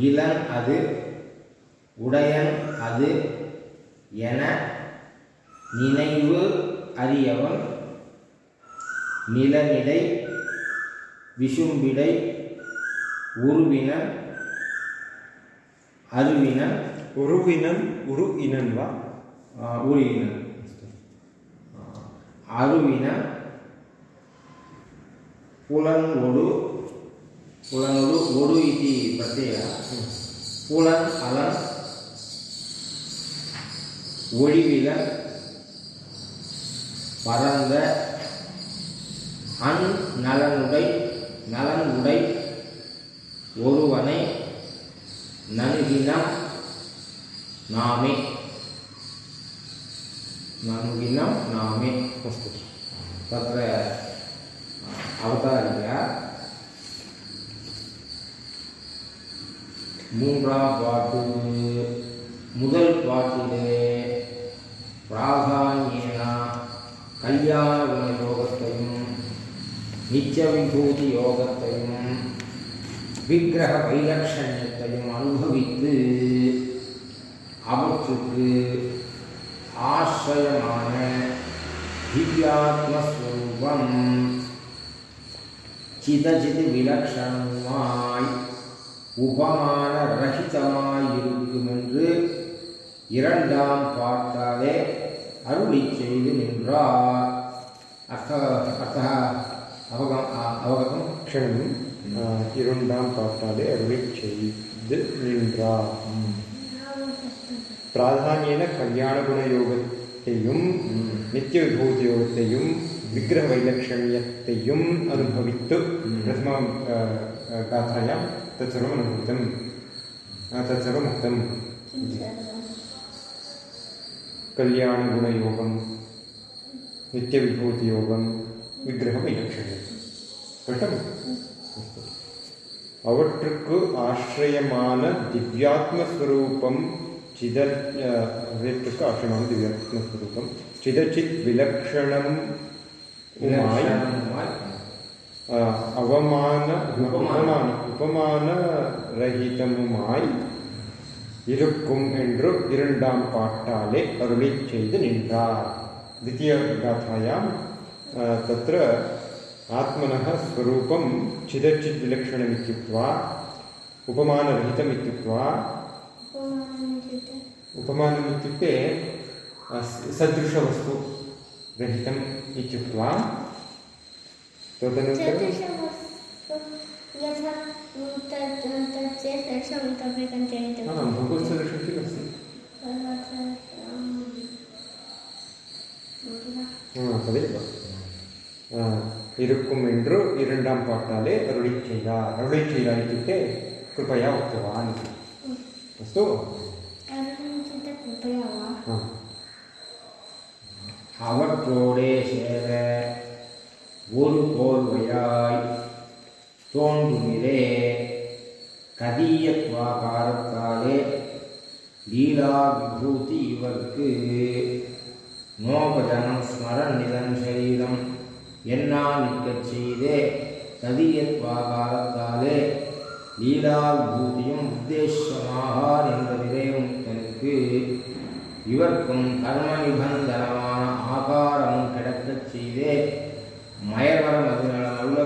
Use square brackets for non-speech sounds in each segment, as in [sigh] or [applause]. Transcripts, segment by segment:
இளன் அது உடையன் அது என நினைவு அறியவன் நிலநிலை விஷும்பிடை உருவினன் அருவினன் உருவினன் உரு இனன் உரு உருவினன் அருவினன் புலன் ஒடு புலனொடு ஒடு इति प्रत्ययः புலன் அலன் ஒளிவிலன் பரந்த அன் நலனுடை நலன் உடை ஒருவனை நணுகினம் நாமே நணுகினம் நாமே अस्तु तत्र அவதாரியா மூன்றாம் பாட்டு முதல் பாட்டிலே பிராதானியன கல்யாண குண யோகத்தையும் நித்திய விபூதி யோகத்தையும் விக்கிரக வைலட்சண்யத்தையும் அனுபவித்து அவற்றுக்கு ஆசிரயமான திவ்யாத்மஸ்வரூபம் சிதச்சிது விலக்ஷணமாய் உபமான ரஹிதமாயிருக்குமென்று இரண்டாம் பார்த்தாலே அருளி செய்து நின்றார் அர்த்த அர்த்த அவகம் அவகதம் க்ஷணம் இரண்டாம் பார்த்தாலே அருளி செய்து நின்றார் பிராதானியன கல்யாணகுணயோகத்தையும் நித்திய விபூதி யோகத்தையும் விக்கிரக வைலட்சண்யத்தையும் அனுபவித்து பிரதம காத்தாயாம் तत् सर्वम् अनुभूतं तत् सर्वम् उक्तं कल्याणगुणयोगं नित्यविभूतियोगं विग्रहमैलक्षणे स्पष्टम् अस्तु अवट्रुक् आश्रयमानदिव्यात्मस्वरूपं चिद अवट्रुक् आश्रयमानं दिव्यात्मस्वरूपं चिदचित् विलक्षणं உபமான. உபமான உபமான ரஹிதமுமாய் இருக்கும் என்று இரண்டாம் பாட்டாலே அருளி செய்து நின்றார் द्वितीयगाथायां आ, तत्र आत्मनः स्वरूपं चिदचिद्विलक्षणमित्युक्त्वा उपमानरहितमित्युक्त्वा उपमानम् इत्युक्ते आ, स- सदृशवस्तु रहितम् इत्युक्त्वा तदनन्तरं भूगोलस्य दर्शनं किमस्ति तदेव इरुक्कुम् एण्ड्रु इरण्डां कृपया उतवा अस्तु अवक्रोडेशेव ஒரு கோர்வையாய் தோன்றுமிரே. கதியத்வாகாரத்தாலே லீலா விபூதி இவர்க்கு நோபஜனம் ஸ்மரன் நிதன் சரீரம் என்னா நிற்கச் செய்தே கதியத்வாகாரத்தாலே லீலா விபூதியும் உத்தேசமாக நின்றதிலே தனக்கு இவர்க்கும் கர்ம நிபந்தனமான ஆகாரமும் கிடக்கச் செய்தே மயவரம் அதனால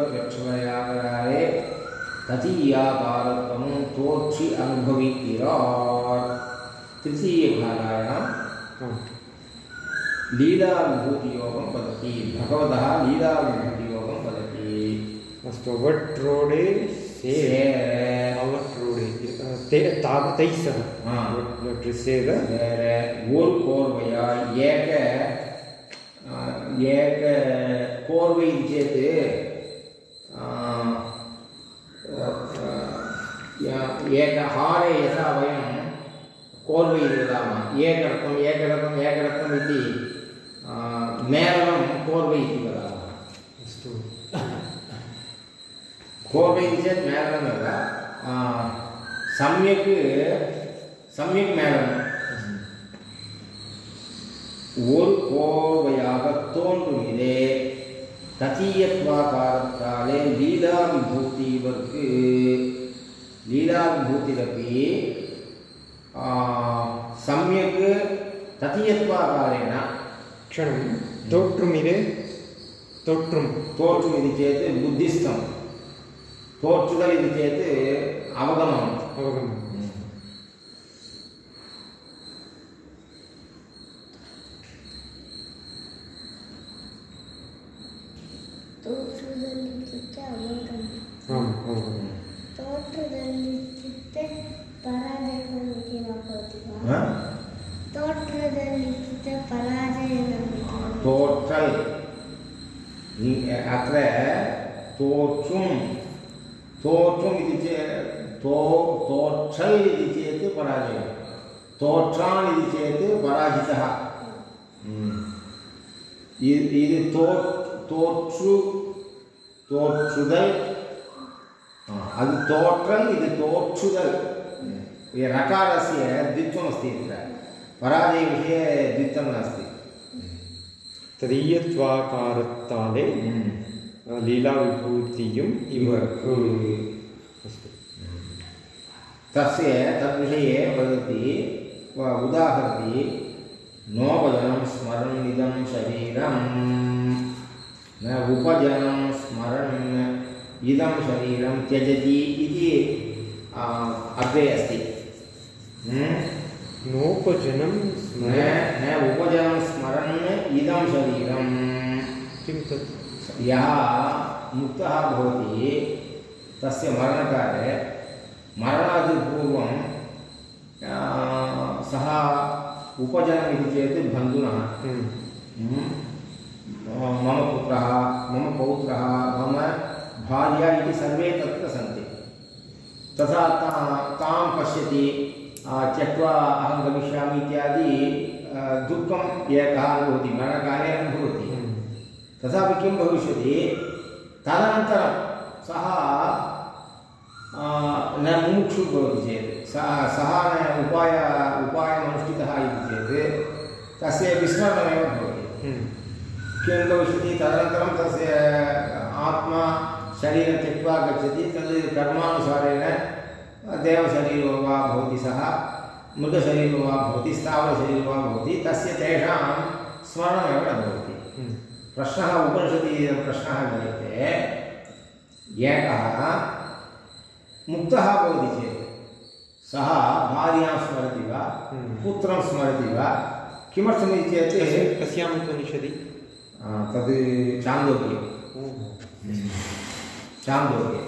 பெற்றவரையாகிறாரே ததீயாகாரத்துவமும் தோற்றி அனுபவிக்கிறார் திருத்தீய காராயணம் ஆ. लीलाविभूतियोगं वदति भगवतः लीलाविभूतियोगं वदति अस्तु वट्रोडे से சேர அவற்றோடே ஆ, தே தாவ தைः सह ஆ. वट् சேர வேற ஒரு கோர்வையா एक चेत् एक हारे यथा वयं कोर्वै वदामः एकरत्नम् एकरत्नम् एकरत्नम् इति मेलनं इति वदामः अस्तु। इति चेत् मेलनमेव सम्यक् सम्यक् मेलनं। ஊர்கோவையாகத்தோன்றுகிறே தத்தியத்வா காலத்தாலே லீலா விபூதிவர்க்கு லீலா விபூதிரப்பி சமயக் தத்தியத்வா காலேன க்ஷணம் தோற்றுமிரே தோற்றும் தோற்றும் இது சேத் புத்திஸ்தம் தோற்றுதல் இது சேத் அவகமனம் அவகமனம் ತೋಟದಲ್ಲಿದ್ದಕ್ಕೆ ಅವನನ್ನು ತೋಟದಲ್ಲಿದ್ದಕ್ಕೆ ಪರಾಜಯವನ್ನು ಹಾಕೋತೀವ ತೋಟದಲ್ಲಿದ್ದ ಪರಾಜಯ ಟೋಟಲ್ ಅತ್ರ ತೋಚುಂ ತೋಚುಂ इति चेत् तो तोक्षल् इति चेत् पराजयः तोक्षान् इति चेत् पराजितः इति तो தோற்று தோற்றுதல் அது தோற்றம் இது தோற்றுதல் रकारस्य द्वित्वमस्ति तत्र पराजयविषये द्वित्वं नास्ति तदीयत्वाकारत्ताले लीलाविभूतिम् इव अस्तु तस्य तद्विषये वदति उदाहरति नोबलं स्मरणमिदं शरीरम् न उपजनं स्मरन् इदं शरीरं त्यजति इति अग्रे अस्ति? नोपजनं न न उपजनं स्मरन् इदं शरीरं किं तत्? यः मुक्तः भवति तस्य मरणकाले मरणात् पूर्वं सः उपजनमिति चेत् बन्धुनः। हम्म, हम्म, मम पुत्रः मम पौत्रः मम भार्या इति सर्वे तत्र सन्ति। तथा ता पश्यति त्यक्त्वा अहं गमिष्यामि इत्यादि दुःखम् एकः अनुभवति मरणकाले अनुभवति हम्म, तथापि किं भविष्यति तदनन्तरं सः न मुमुक्षुः भवति चेत् सः सः उपाय उपायम् अनुष्ठितः इति चेत् तस्य विस्मरणमेव भवति। किं भविष्यति तदनन्तरं तस्य आत्मा शरीरं त्यक्त्वा गच्छति तद् कर्मानुसारेण देवशरीरो वा भवति सः मृगशरीरो वा भवति स्थावरशरीरो वा भवति तस्य तेषां स्मरणमेव न भवति। हम्म, प्रश्नः उपनिषदि प्रश्नः क्रियते एकः मुक्तः भवति चेत् सः भार्यां स्मरति वा हम्म। पुत्रं स्मरति वा किमर्थमिति चेत् कस्याम् उपनिषदि? तद् चान्दोग्ये चान्दोग्ये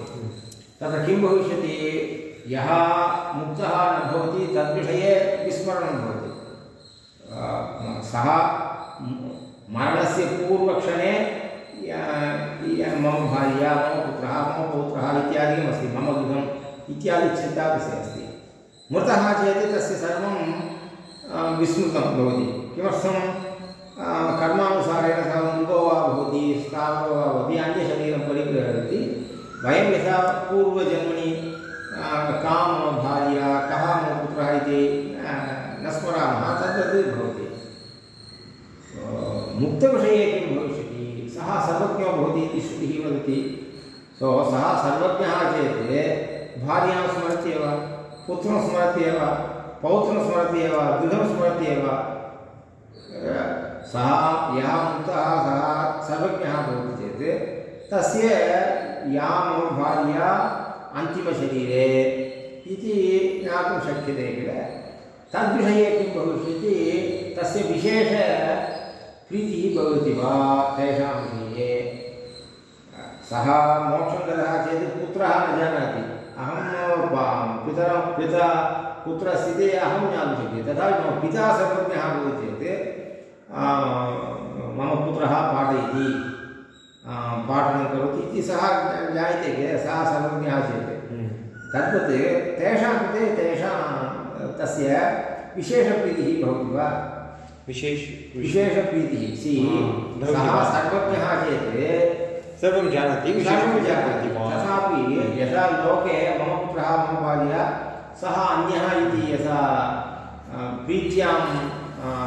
तत्र किं भविष्यति यः मुक्तः न भवति तद्विषये विस्मरणं भवति सः मरणस्य पूर्वक्षणे मम भार्या मम पुत्रः मम पौत्रः इत्यादिकमस्ति मम गृहम् इत्यादि चिन्ता तस्य अस्ति मृतः चेत् तस्य सर्वं विस्मृतं भवति किमर्थं कर्मानुसारेण सः मृगो वा भवति स्थावरो वा भवति अन्यशरीरं परिगृह्णति वयं यथा पूर्वजन्मनि आ, का मम भार्या कः मम पुत्रः इति आ, न स्मरामः तद्वत् भवति। मुक्तविषये किं भविष्यति? सः सर्वज्ञो भवति इति श्रुतिः वदति। सो सः सर्वज्ञः चेत् भार्यां स्मरति एव पुत्रं स्मरति एव पौत्रं स्मरति एव गृहं स्मरति एव सः यः मुक्तः सः सर्वज्ञः भवति चेत् तस्य या मम भार्या अन्तिमशरीरे इति ज्ञातुं शक्यते किल? तद्विषये किं भविष्यति? तस्य विशेषप्रीतिः भवति वा तेषां विषये सः मोक्षं गतः चेत् पुत्रः न जानाति। अहं पितरं पिता कुत्र अस्ति इति अहं ज्ञातुं शक्यते। तथापि मम पिता सर्वज्ञः भवति चेत् मम पुत्रः पाठयति। पाठनं करोति इति सः ज्ञायते किल सः सर्वज्ञः चेत् हम्म, तद्वत् तेषां कृते तेषां तस्य विशेषप्रीतिः भवति वा? विशेष विशेषप्रीतिः। सि भवति सः? सर्वज्ञः चेत् सर्वं जानाति सर्वं विशेषं जानाति। तथापि यथा लोके मम पुत्रः मम भार्या सः अन्यः इति यथा प्रीत्यां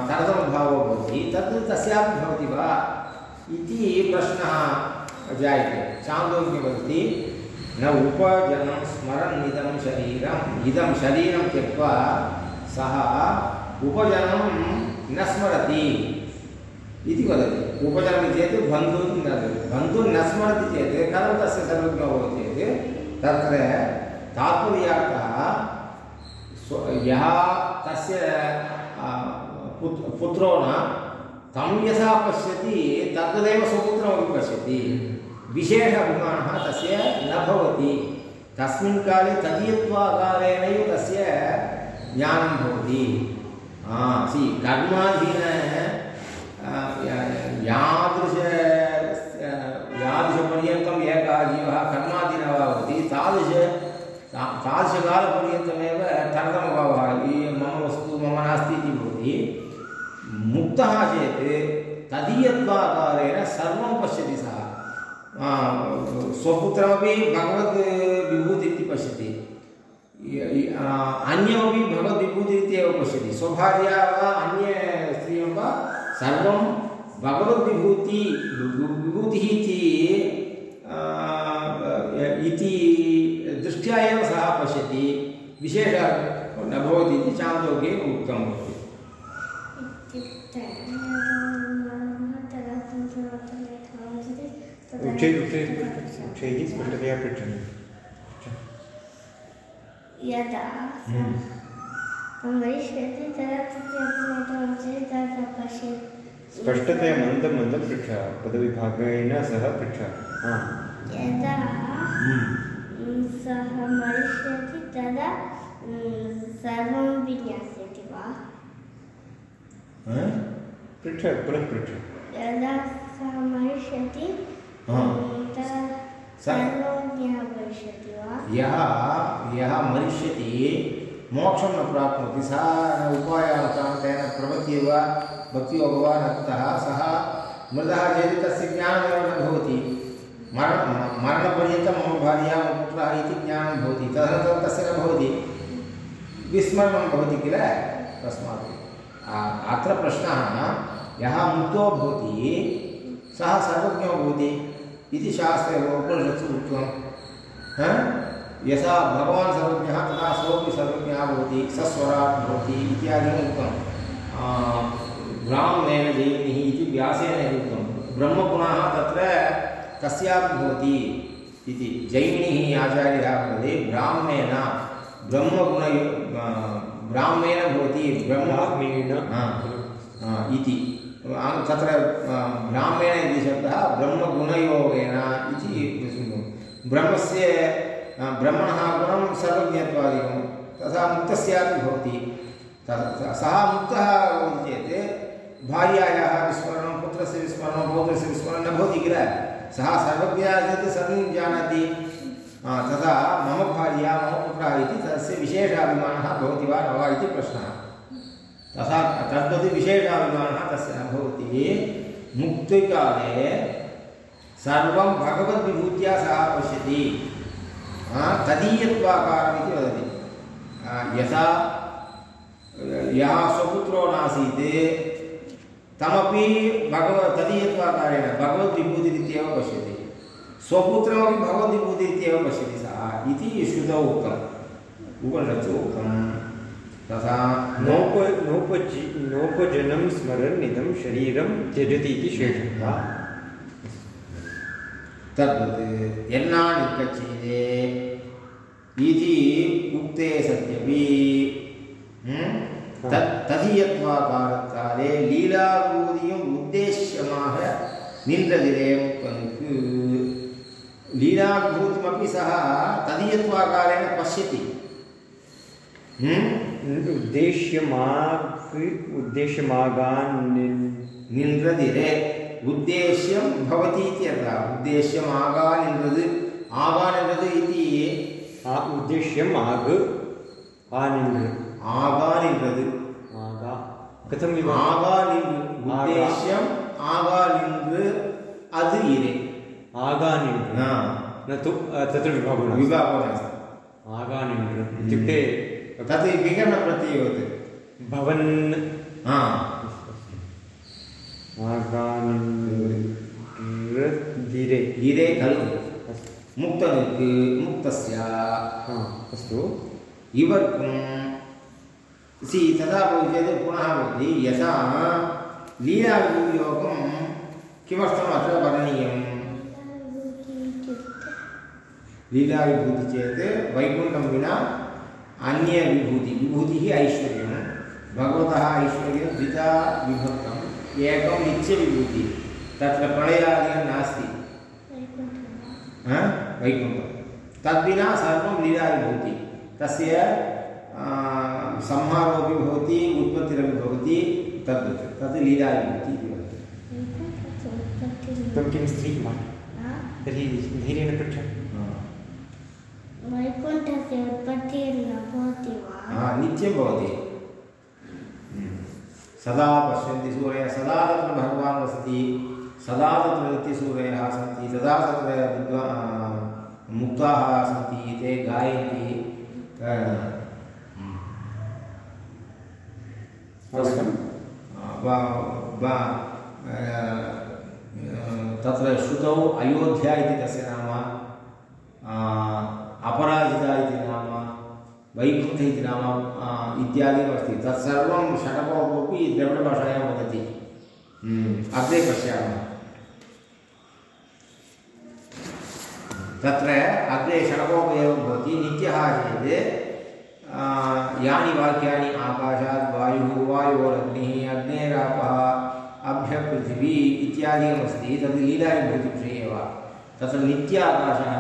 तरतमभावो भवति तद् तस्यापि भवति वा इति प्रश्नः जायते चान्दोग्य वदति, न उपजनं स्मरन् इदं शरीरम्, इदं शरीरं त्यक्त्वा सः उपजनं न स्मरति इति वदति। उपजनमिति चेत् बन्धुं न बन्धुं न स्मरति चेत्, कथं तस्य सर्वज्ञो भवति चेत्, तत्र तात्पर्यार्थः स्व यः तस्य पुत् पुत्रो न तं यथा पश्यति तद्वदेव स्वपुत्रमपि पश्यति। विशेष अभिमानः तस्य न भवति। तस्मिन् काले तदीयत्वाकारेणैव तस्य ज्ञानं भवति। सि कर्माधीन यादृश यादृशपर्यन्तम् एकः जीवः कर्माधीनः भवति। तादृश तादृशकालपर्यन्तमेव तर्कमभावः ई मम वस्तु, मम नास्ति इति भवति। मुक्तः चेत् तदीयत्वाकारेण सर्वं पश्यति सः। स्वपुत्रमपि भगवद् विभूति इति पश्यति अन्यमपि भगवद्विभूति इत्येव पश्यति। स्वभार्या वा अन्य स्त्रियं वा सर्वं भगवद्विभूति विभूतिः इति इति दृष्ट्या एव सः पश्यति। विशेषः न भवति इति चान्दोग्ये उक्तं उच्चैः उच्चैः उच्चैः स्पष्टतया मन्दं मन्दं पृच्छ पदविभागेन सह पृच्छ यदा सः मरिष्यति तदा सर्वं विज्ञास्यति वा पृच्छ पुनः पृच्छ यदा सः मरिष्यति हा। म्, तदा स- सर्वज्ञः भविष्यति यः यः मरिष्यति मोक्षं न प्राप्नोति सः न तेन प्रपत्ति वा भक्तियोगो वा न कृतः सः मृतः चेत् तस्य ज्ञानमेव न भवति मरण मरणपर्यन्तं मम भार्या मम पुत्रः इति ज्ञानं भवति तदनन्तरं तस्य न भवति विस्मरणं भवति किल तस्मात् अत्र प्रश्नः यः मुक्तो भवति सः सर्वज्ञो भवति इति शास्त्रे उपनिषत्सु उक्तं? यथा भगवान् सर्वज्ञः तथा सोऽपि सर्वज्ञः भवति सस्वराट् भवति इत्यादिकम् उक्तं आ, ब्राह्मणेन जैनिः इति व्यासेन उक्तं ब्रह्म पुनः तत्र कस्यापि भवति इति। जैमिनिः आचार्यः वदति ब्राह्मणेन ब्रह्मगुणयो आ, ब्राह्मेण भवति ब्रह्म। ब्राह्मेण इति। तत्र ब्राह्मेण इति शब्दः ब्रह्मगुणयोगेन इति ब्रह्मस्य ब्रह्मणः गुणं सर्वज्ञत्वादिकं तथा मुक्तस्यापि भवति। सः मुक्तः भवति चेत् भार्यायाः विस्मरणं पुत्रस्य विस्मरणं पौत्रस्य विस्मरणं न भवति किल? सः सर्वज्ञः चेत् सर्वं जानाति। तथा मम भार्या मम पुत्रः इति तस्य विशेषाभिमानः भवति वा न वा इति प्रश्नः। तथा तद्वत् विशेषाभिमानः तस्य न भवति। मुक्तिकाले सर्वं भगवद्विभूत्या सः पश्यति। आ, तदीयत्वाकारम् इति वदति यथा यः स्वपुत्रो नासीत् तमपि भगव तदीयत्वाकारेण भगवद्विभूतिरित्येव पश्यति। स्वपुत्रमपि भगवद्विभूतिरित्येव पश्यति सः इति श्रुतौ उक्तम् उपनिषत्सु उक्तं तथा नोप नोपजि नोपजनं स्मरन् इदं शरीरं त्यजति इति शेषः तद्वत् यन्नानिकचिदे इति उक्ते सत्यपि ம்? தத் ததியத்வாகாரத்தாலே லீலாபூதியும் உத்தேசியமாக நின்றதிலே முக்கனுக்கு लीलाभूतमपि सः तदीयत्वाकारेण पश्यति। हम्म? उद्देश्यमाक् उद्देश्यमागान् निन्द्रदिरे उद्देश्यं भवति इत्यर्थः उद्देश्यमागानिन्द्रद् आगानिन्द्रद् इति उद्देश्यम् आग् आनिन्द्र आगानिन्द्रद् आगा कथम् आगानिन्द्र उद्देश्यम् आगानिन्द्र अद् आगानिण् न तु तत्र विभागो विभागो नास्ति। आगानिण् इत्युक्ते हम्म। तत् विगणप्रत्ययवत् भवन् गिरे गिरे खलु। मुक्तस्य। अस्तु। सि तथा भवति चेत् पुनः भवति। यथा लीलाविभूति चेत् वैकुण्ठं विना अन्यविभूति विभूतिः ऐश्वर्यं। भगवतः ऐश्वर्यं द्विधा विभक्तम् एकं नित्यविभूतिः तत्र प्रलयादिकं नास्ति। हा? वैकुण्ठं। तद्विना सर्वं लीलाविभूति। तस्य संहारोपि भवति उत्पत्तिरपि भवति तद्वत्। तद् लीलाविभूति इति वदति त्वं किं स्त्री वा तर्हि धैर्येण पृच्छ नित्यं भवति सदा पश्यन्ति सूर्यः सदा तत्र भगवान् वसति सदा तत्र नित्यसूरयः सन्ति सदा तत्र विद्वा मुक्ताः सन्ति ते गायन्ति। अ, तत्र श्रुतौ अयोध्या इति तस्य नाम। अपराजिता इति नाम वैकुण्ठ इति नाम इत्यादिकमस्ति तत्सर्वं षडकोपि द्रविडभाषायां वदति। अग्रे पश्यामः। तत्र अग्रे षडकोप एव भवति। नित्यः चेत् यानि वाक्यानि आकाशात् वायुः वायोरग्निः अग्नेरापः अभ्यपृथिवी इत्यादिकमस्ति। तद् लीलाविभूतिविषये एव। तत्र नित्य आकाशः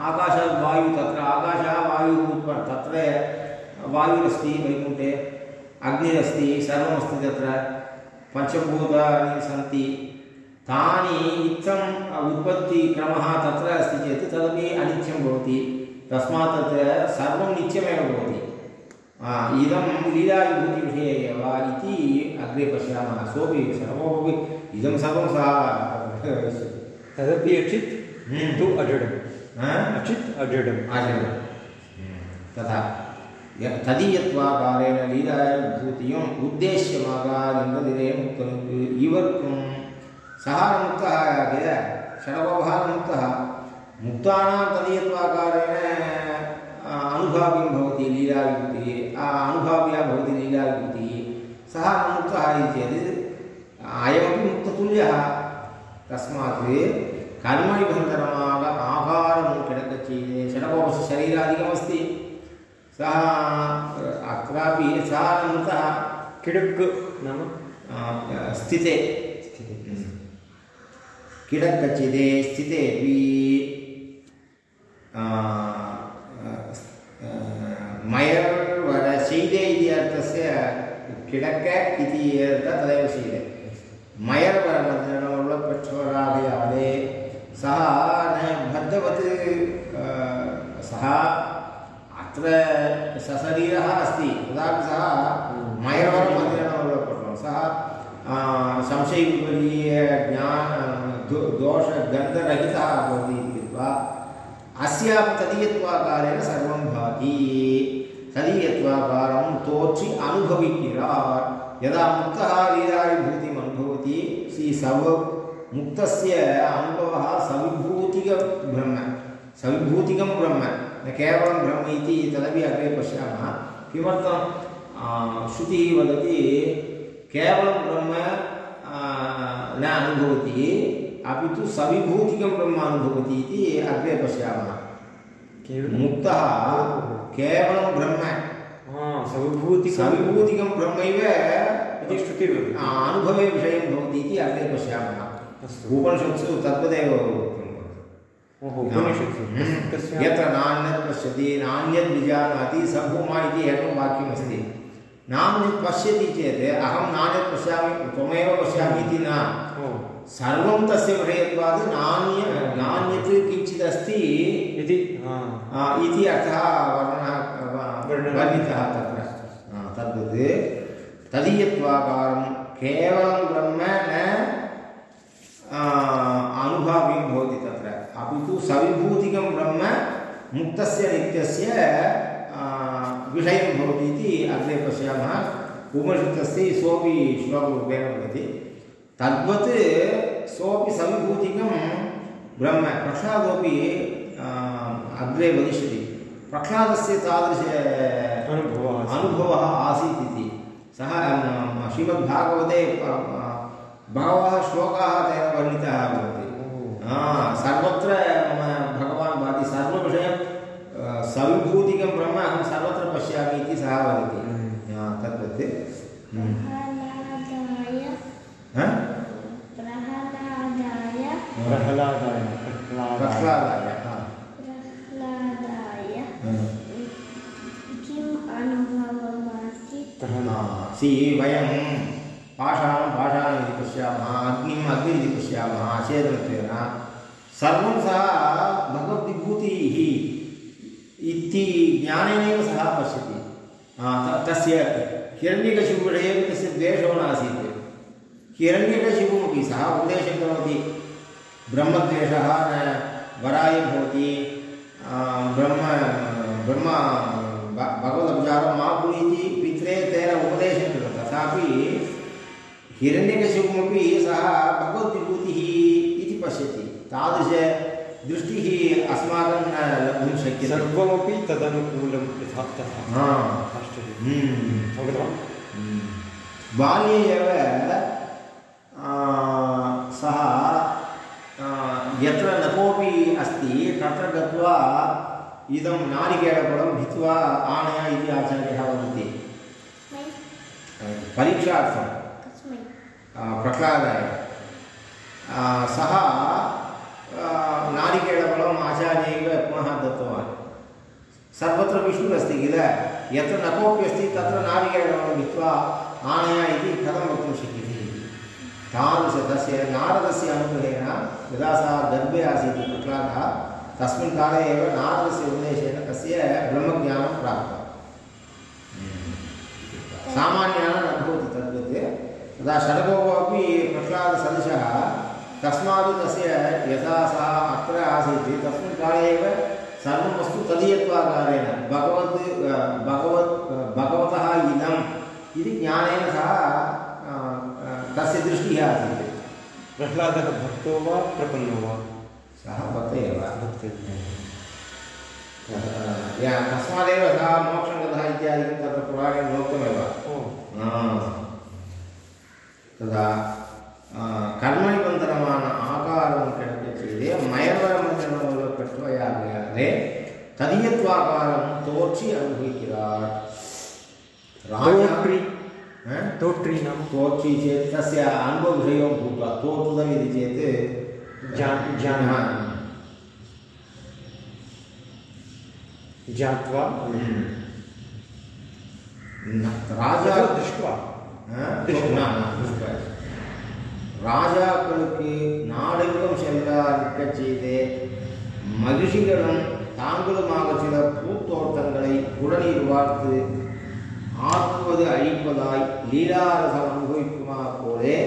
आकाशात् वायुः तत्र, आकाशः वायुः उत्पन्न तत्र, वायुरस्ति वैकुण्ठे, अग्निरस्ति, सर्वमस्ति तत्र, पञ्चभूतानि सन्ति। तानि इत्थम् उत्पत्तिक्रमः तत्र अस्ति चेत् तदपि अनित्यं भवति। तस्मात् तत्र सर्वं नित्यमेव भवति। इदं लीलाविभूतिविषये एव इति अग्रे पश्यामः। सोपि सर्वमपि इदं सर्वं सः तदपि अचित् हम्म। तु अजडम्? अचित् अजडम् आचरणं तथा य- ததியத்வாகாரேன லீலாவிபூதியும் உத்தேசியமாகாதிலே முக்தனுக்கு இவருக்கும் சகாரமுக்தः किल षडकोपहारमुक्तः मुक्तानां तदीयत्वाकारेण अ, अनुभाव्यं भवति लीलाविभूतिः आ, अनुभाव्या भवति लीलाविभूतिः सः न मुक्तः इति चेत् अयमपि मुक्ततुल्यः तस्मात् कर्मनिबन्धनमाग आहारं किडकच्चेत् षडकोपस्य शरीरादिकमस्ति सः अत्रापि सः न मृतः किडक् नाम स्थिते स्थितिः किडकचिदे मयर्वडशीले इति अर्थस्य किडक इति अर्थः तदेव शीले मयर्वरमध्यनोळपक्षराधयाले सः न बद्धवत् सः अत्र सशरीरः अस्ति। तदापि सः मयवरमध्ययनं सः संशयविपरीयज्ञा दो दोषगन्धरहितः भवति इति कृत्वा अस्यापि तदीयत्वाकारेण सर्वं भाति। तदीयत्वाकारं तोचि अनुभवि किल यदा मुक्तः वीरायुभूतिम् अनुभवति सी सर्व मुक्तस्य अनुभवः सविभूतिकब्रह्म सविभूतिकं ब्रह्म न केवलं ब्रह्म इति तदपि अग्रे पश्यामः। किमर्थं? आ, श्रुतिः वदति केवलं ब्रह्म न अनुभवति अपि तु सविभूतिकं ब्रह्म अनुभवति इति अग्रे पश्यामः। केवलं मुक्तः केवलं ब्रह्म। सविभूतिकं सविभूतिकं ब्रह्मैव इति आ, अनुभवे विषयं भवति इति अग्रे पश्यामः। अस्तु उपनिषत्सु तद्वदेव उपनिषत्सु हम्म। यत्र नान्यत् पश्यति नान्यद् विजानाति स भूमा इति एकं वाक्यमस्ति नान्यत् पश्यति चेत् अहं नान्यत् पश्यामि त्वमेव पश्यामि इति न। सर्वं तस्य विषयत्वात् नान्य नान्यत् किञ्चित् अस्ति। इति? इति अर्थः वर्णः। वर्णितः तत्र। तद्वत् तदीयत्वाकारं केवलं ब्रह्म न आ, अनुभाव्यं भवति तत्र। अपि तु सविभूतिकं ब्रह्म मुक्तस्य नित्यस्य विषयं भवति इति अग्रे पश्यामः। उपनिषत्तस्य सोपि श्लोकरूपेण वदति तद्वत् सोपि सविभूतिकं ब्रह्म। आ, अग्रे वदिष्यति। प्रह्लादस्य तादृश अनुभवः। अनुभवः आसीत् इति। सः श्रीमद्भागवते बहवः श्लोकाः तेन वर्णिताः भवन्ति। सर्वत्र मम भगवान् भाति सर्वविषयं सविभूतिकं ब्रह्म अहं सर्वत्र पश्यामि इति सः वदति हम्म। तद्वत् हम्म। प्रहलादाय हा? प्रहलादाय प्रह्लादाय प्रह्लादाय प्रह्लादाय हा। प्रह्लादाय हा। किम् अनुभवमासीत् प्रह्लाद सि वयं पाषाणं पाषाणम् इति पश्यामः, अग्निम् अग्निम् इति पश्यामः अचेतनत्वेन सर्वं सः भगवद्विभूतिः इति ज्ञानेनैव सः पश्यति। तस्य हिरण्यकशिपुविषये तस्य द्वेषो नासीत्। हिरण्यकशिपुमपि सः उपदेशं करोति। ब्रह्मद्वेषः न वराय भवति। ब्रह्म ब्रह्म भगवदपचारं मा कुरु इति पित्रे तेन उपदेशं कृतं। तथापि हिरण्यकशिपुमपि सः भगवद्विभूतिः इति पश्यति। तादृशदृष्टिः अस्माकं न लब्धुं शक्यते। सर्वमपि तदनुकूलं यथा तथा। हा। हम्म। अवगतवान्। बाल्ये एव सः यत्र न कोऽपि अस्ति तत्र गत्वा इदं नारिकेलफलं भित्त्वा आनय इति आचार्यः वदन्ति। मै परीक्षार्थं। आ, सः नारिकेलफलम् आचार्यैव पुनः दत्तवान् सर्वत्र विष्णुरस्ति किल यत्र न कोऽपि अस्ति तत्र नारिकेलफलं भित्त्वा आनय इति कथं वक्तुं शक्यते। तादृश तस्य नारदस्य अनुग्रहेण यदा सः गर्भे आसीत् प्रह्लादः तस्मिन् काले एव नारदस्य उपदेशेन तस्य ब्रह्मज्ञानं प्राप्तम् सामान्याः तदा षडकोपमपि प्रह्लादसदृशः। तस्मात् तस्य यथा सः अत्र आसीत्। तस्मिन् काले एव सर्वं वस्तु तदीयत्वाकारेण भगवत् भगवत् भगवतः इदम् इति ज्ञानेन सः तस्य दृष्टिः आसीत्। प्रह्लादः भक्तो वा प्रपन्नो वा? सः भक्त एव। तस्मादेव सः मोक्षं गतः इत्यादिकं तत्र पुराणे उक्तमेव ओ। तदा कर्मैकुन्दरमान आकार कृते चेत् मयवरमन्दरमवलोकत्वयाग्रहे तदीयत्वाकारं तोचि अनुभूतिरात् राजोट्रि तोट्रीणं तोचि चेत् तस्य राजा दृष्ट्वा। ராஜாக்களுக்கு நாடெங்கும் சென்றார்க்க செய்து மகிழ்ச்சிகளும் தாங்களுமாக சில பூத்தோட்டங்களை உடலில் வார்த்து ஆக்குவது அழிப்பதாய் லீலாரசம் அனுபவிக்குமா போலே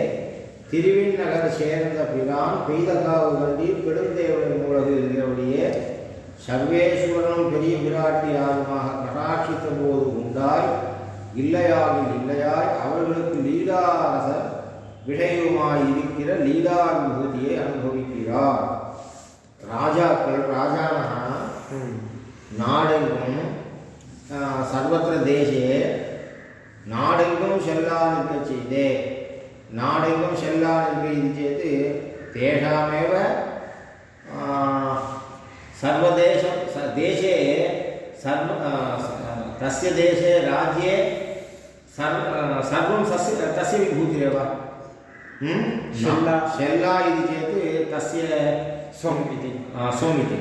திருவிண்ணகர் சேர்ந்த பிரான் பெய்தகாவு கண்டி பெருந்தேவனின் மூலகு இருக்கிறபடியே சர்வேஸ்வரனும் பெரிய பிராட்டி ஆகமாக கடாட்சித்த போது உண்டாய் இல்லையாகில் இல்லையாய் அவர்களுக்கு லீலாரச விஷயமாய் இருக்கிற லீலாவிபூதியை அனுபவிக்கிறார் ராஜாக்கள் ராஜானः हम्म, நாடெங்கும் ஆ, சர்வத்திர தேசே நாடெங்கும் செல்லானிருக்க செய்தே நாடெங்கும் செல்லானிருக்க இது चेत् तेषामेव आ, सर्वदेशं स देशे सर्व आ, स- तस्य देशे राज्ये सर्व सर्वं सस्य तस्य विभूतिरेव हम्म? शेल्ला शेल्ला इति चेत् तस्य स्वम् इति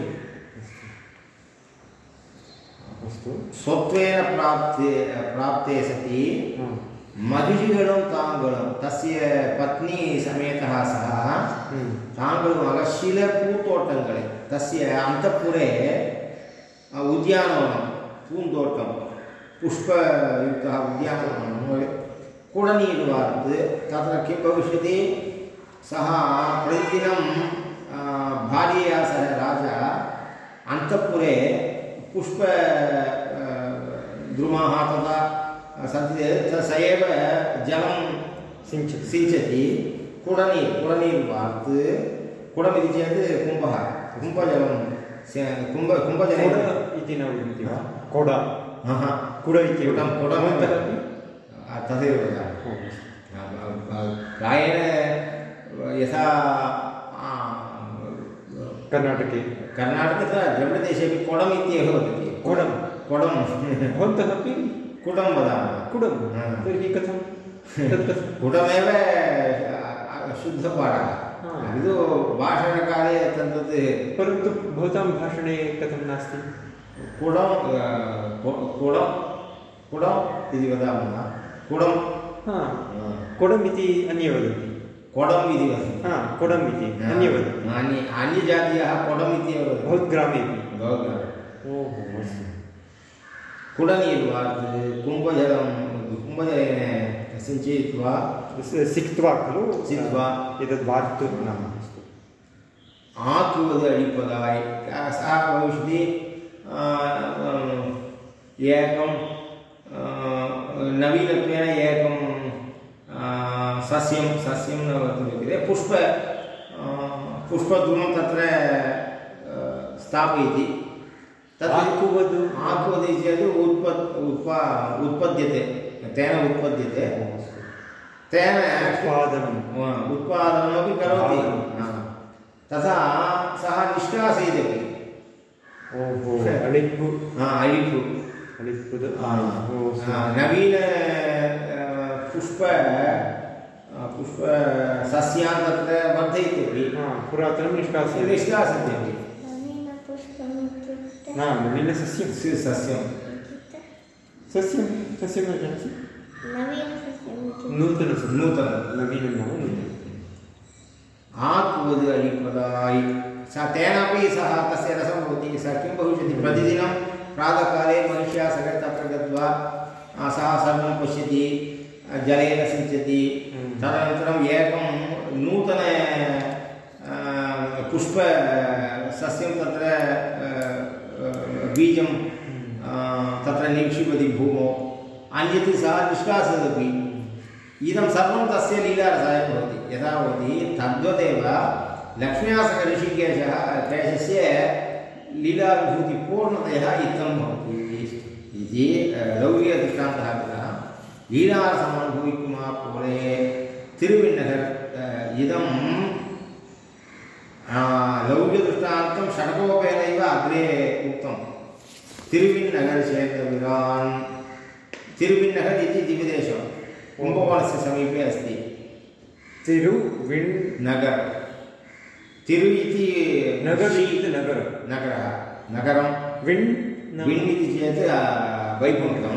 अस्तु। स्वत्वेन प्राप्ते प्राप्ते सति। मधुजिगणं ताङ्गुलं तस्य पत्नी समेतः सः हम्म। ताङ्गुलमग शिलपूतोटङ्गळे तस्य अन्तःपुरे उद्यानवनं पून्तोटं पुष्पयुक्तः उद्यानवनं कुडनीर् वार्त् तत्र किं भविष्यति सः प्रतिदिनं भार्यया सह राजा अन्तःपुरे पुष्प द्रुमाः तथा सन्ति चेत् स एव जलं सिञ्चति। सिञ्चति। कुडनीर् कुडनीर् वार्त् कुडमिति चेत् कुम्भः कुम्भजलं कुम्भ कुम्भजने कोड इति न वदन्ति वा? कोड। हा, हा। कुड इति कुडं कुडं भवन्तः अपि तदेव वदामि ओ, आ, आ, आ, प्रायेण यथा आ, कर्णाटके कर्णाटके तथा द्रविडदेशेपि कोडम् इत्येव वदति। कोडं कोडं भवन्तः अपि कुडं वदामः। कुडं हा। तर्हि कथं? तत् कुडमेव शुद्धपाठः। हा। किन्तु भाषणकाले तद्वत् परन्तु भवतां भाषणे कथं नास्ति? कुडं आ, कुडं कुडम् इति वदामः कुडं? कुडम् इति अन्ये वदन्ति कोडम् इति वदन्ति हा इति अन्ये वदन्ति अन्य अन्यजातीयः कोडम् इति एव वदन्ति भवद्ग्रामे अपि भवद्ग्रामे ओहो अस्तु। वा? कुम्भजलं कुम्भजलेन सिञ्चयित्वा सिक्त्वा खलु? सित्वा एतद् वार्तु नाम अस्तु। आकुवद् अडिपदाय। सा भविष्यति एकं नवीनत्वेन एकं सस्यं सस्यं न वक्तुं पुष्प पुष्पद्रुमं तत्र स्थापयति तत् आकुवद् आकुवति चेत् उत्पत् उत्पा उत्पद्यते तेन उत्पद्यते तेन उत्पादनं उत्पादनमपि करोति तथा सः निष्कासयति ओहो अळिप्पु हा, अळिपु हा, हा, नवीन पुष्प पुष्पसस्यान् तत्र वर्धयत्यपि हा पुरातनं निष्कासयति नवीनपुष्पम् इत्युक्ते न नवीनसस्यं सस्यं सस्यं सस्यं न जानासि नवीनसस्यम् इत्युक्ते नूतनसस्यं नूतनं नवीनं नाम नूतनं आकुवद् अळिपदाय् स तेनापि सः तस्य रसं भवति सः किं भविष्यति प्रतिदिनं प्रातःकाले मनुष्यः सः तत्र गत्वा सः सर्वं पश्यति जलेन सिञ्चति। हम्म। तदनन्तरम् एकं नूतन पुष्पसस्यं तत्र बीजं आ, तत्र निक्षिपति भूमौ। अन्यत् सः निष्कासयति इदं सर्वं तस्य लीलारसाय भवति। यथा भवति तद्वदेव लक्ष्म्यासकऋषिकेशः केशस्य लीलाविभूतिः पूर्णतया इत्थं भवति। इति लौकिकदृष्टान्तः कृतः लीलारसमनुभविकुमा पोले तिरुविन्नगर् इदं आ, लौकिकदृष्टान्तं षड्कोपेनैव अग्रे उक्तं। तिरुविन्नगर् क्षेत्रविरान् तिरुविन्नगर् इति दिव्यदेशः कुम्भकोणस्य समीपे अस्ति। तिरुविण् नगर तिरु इति नगर् इति नगरं। नगरः नगरं। विण् विण् इति चेत् वैकुण्ठं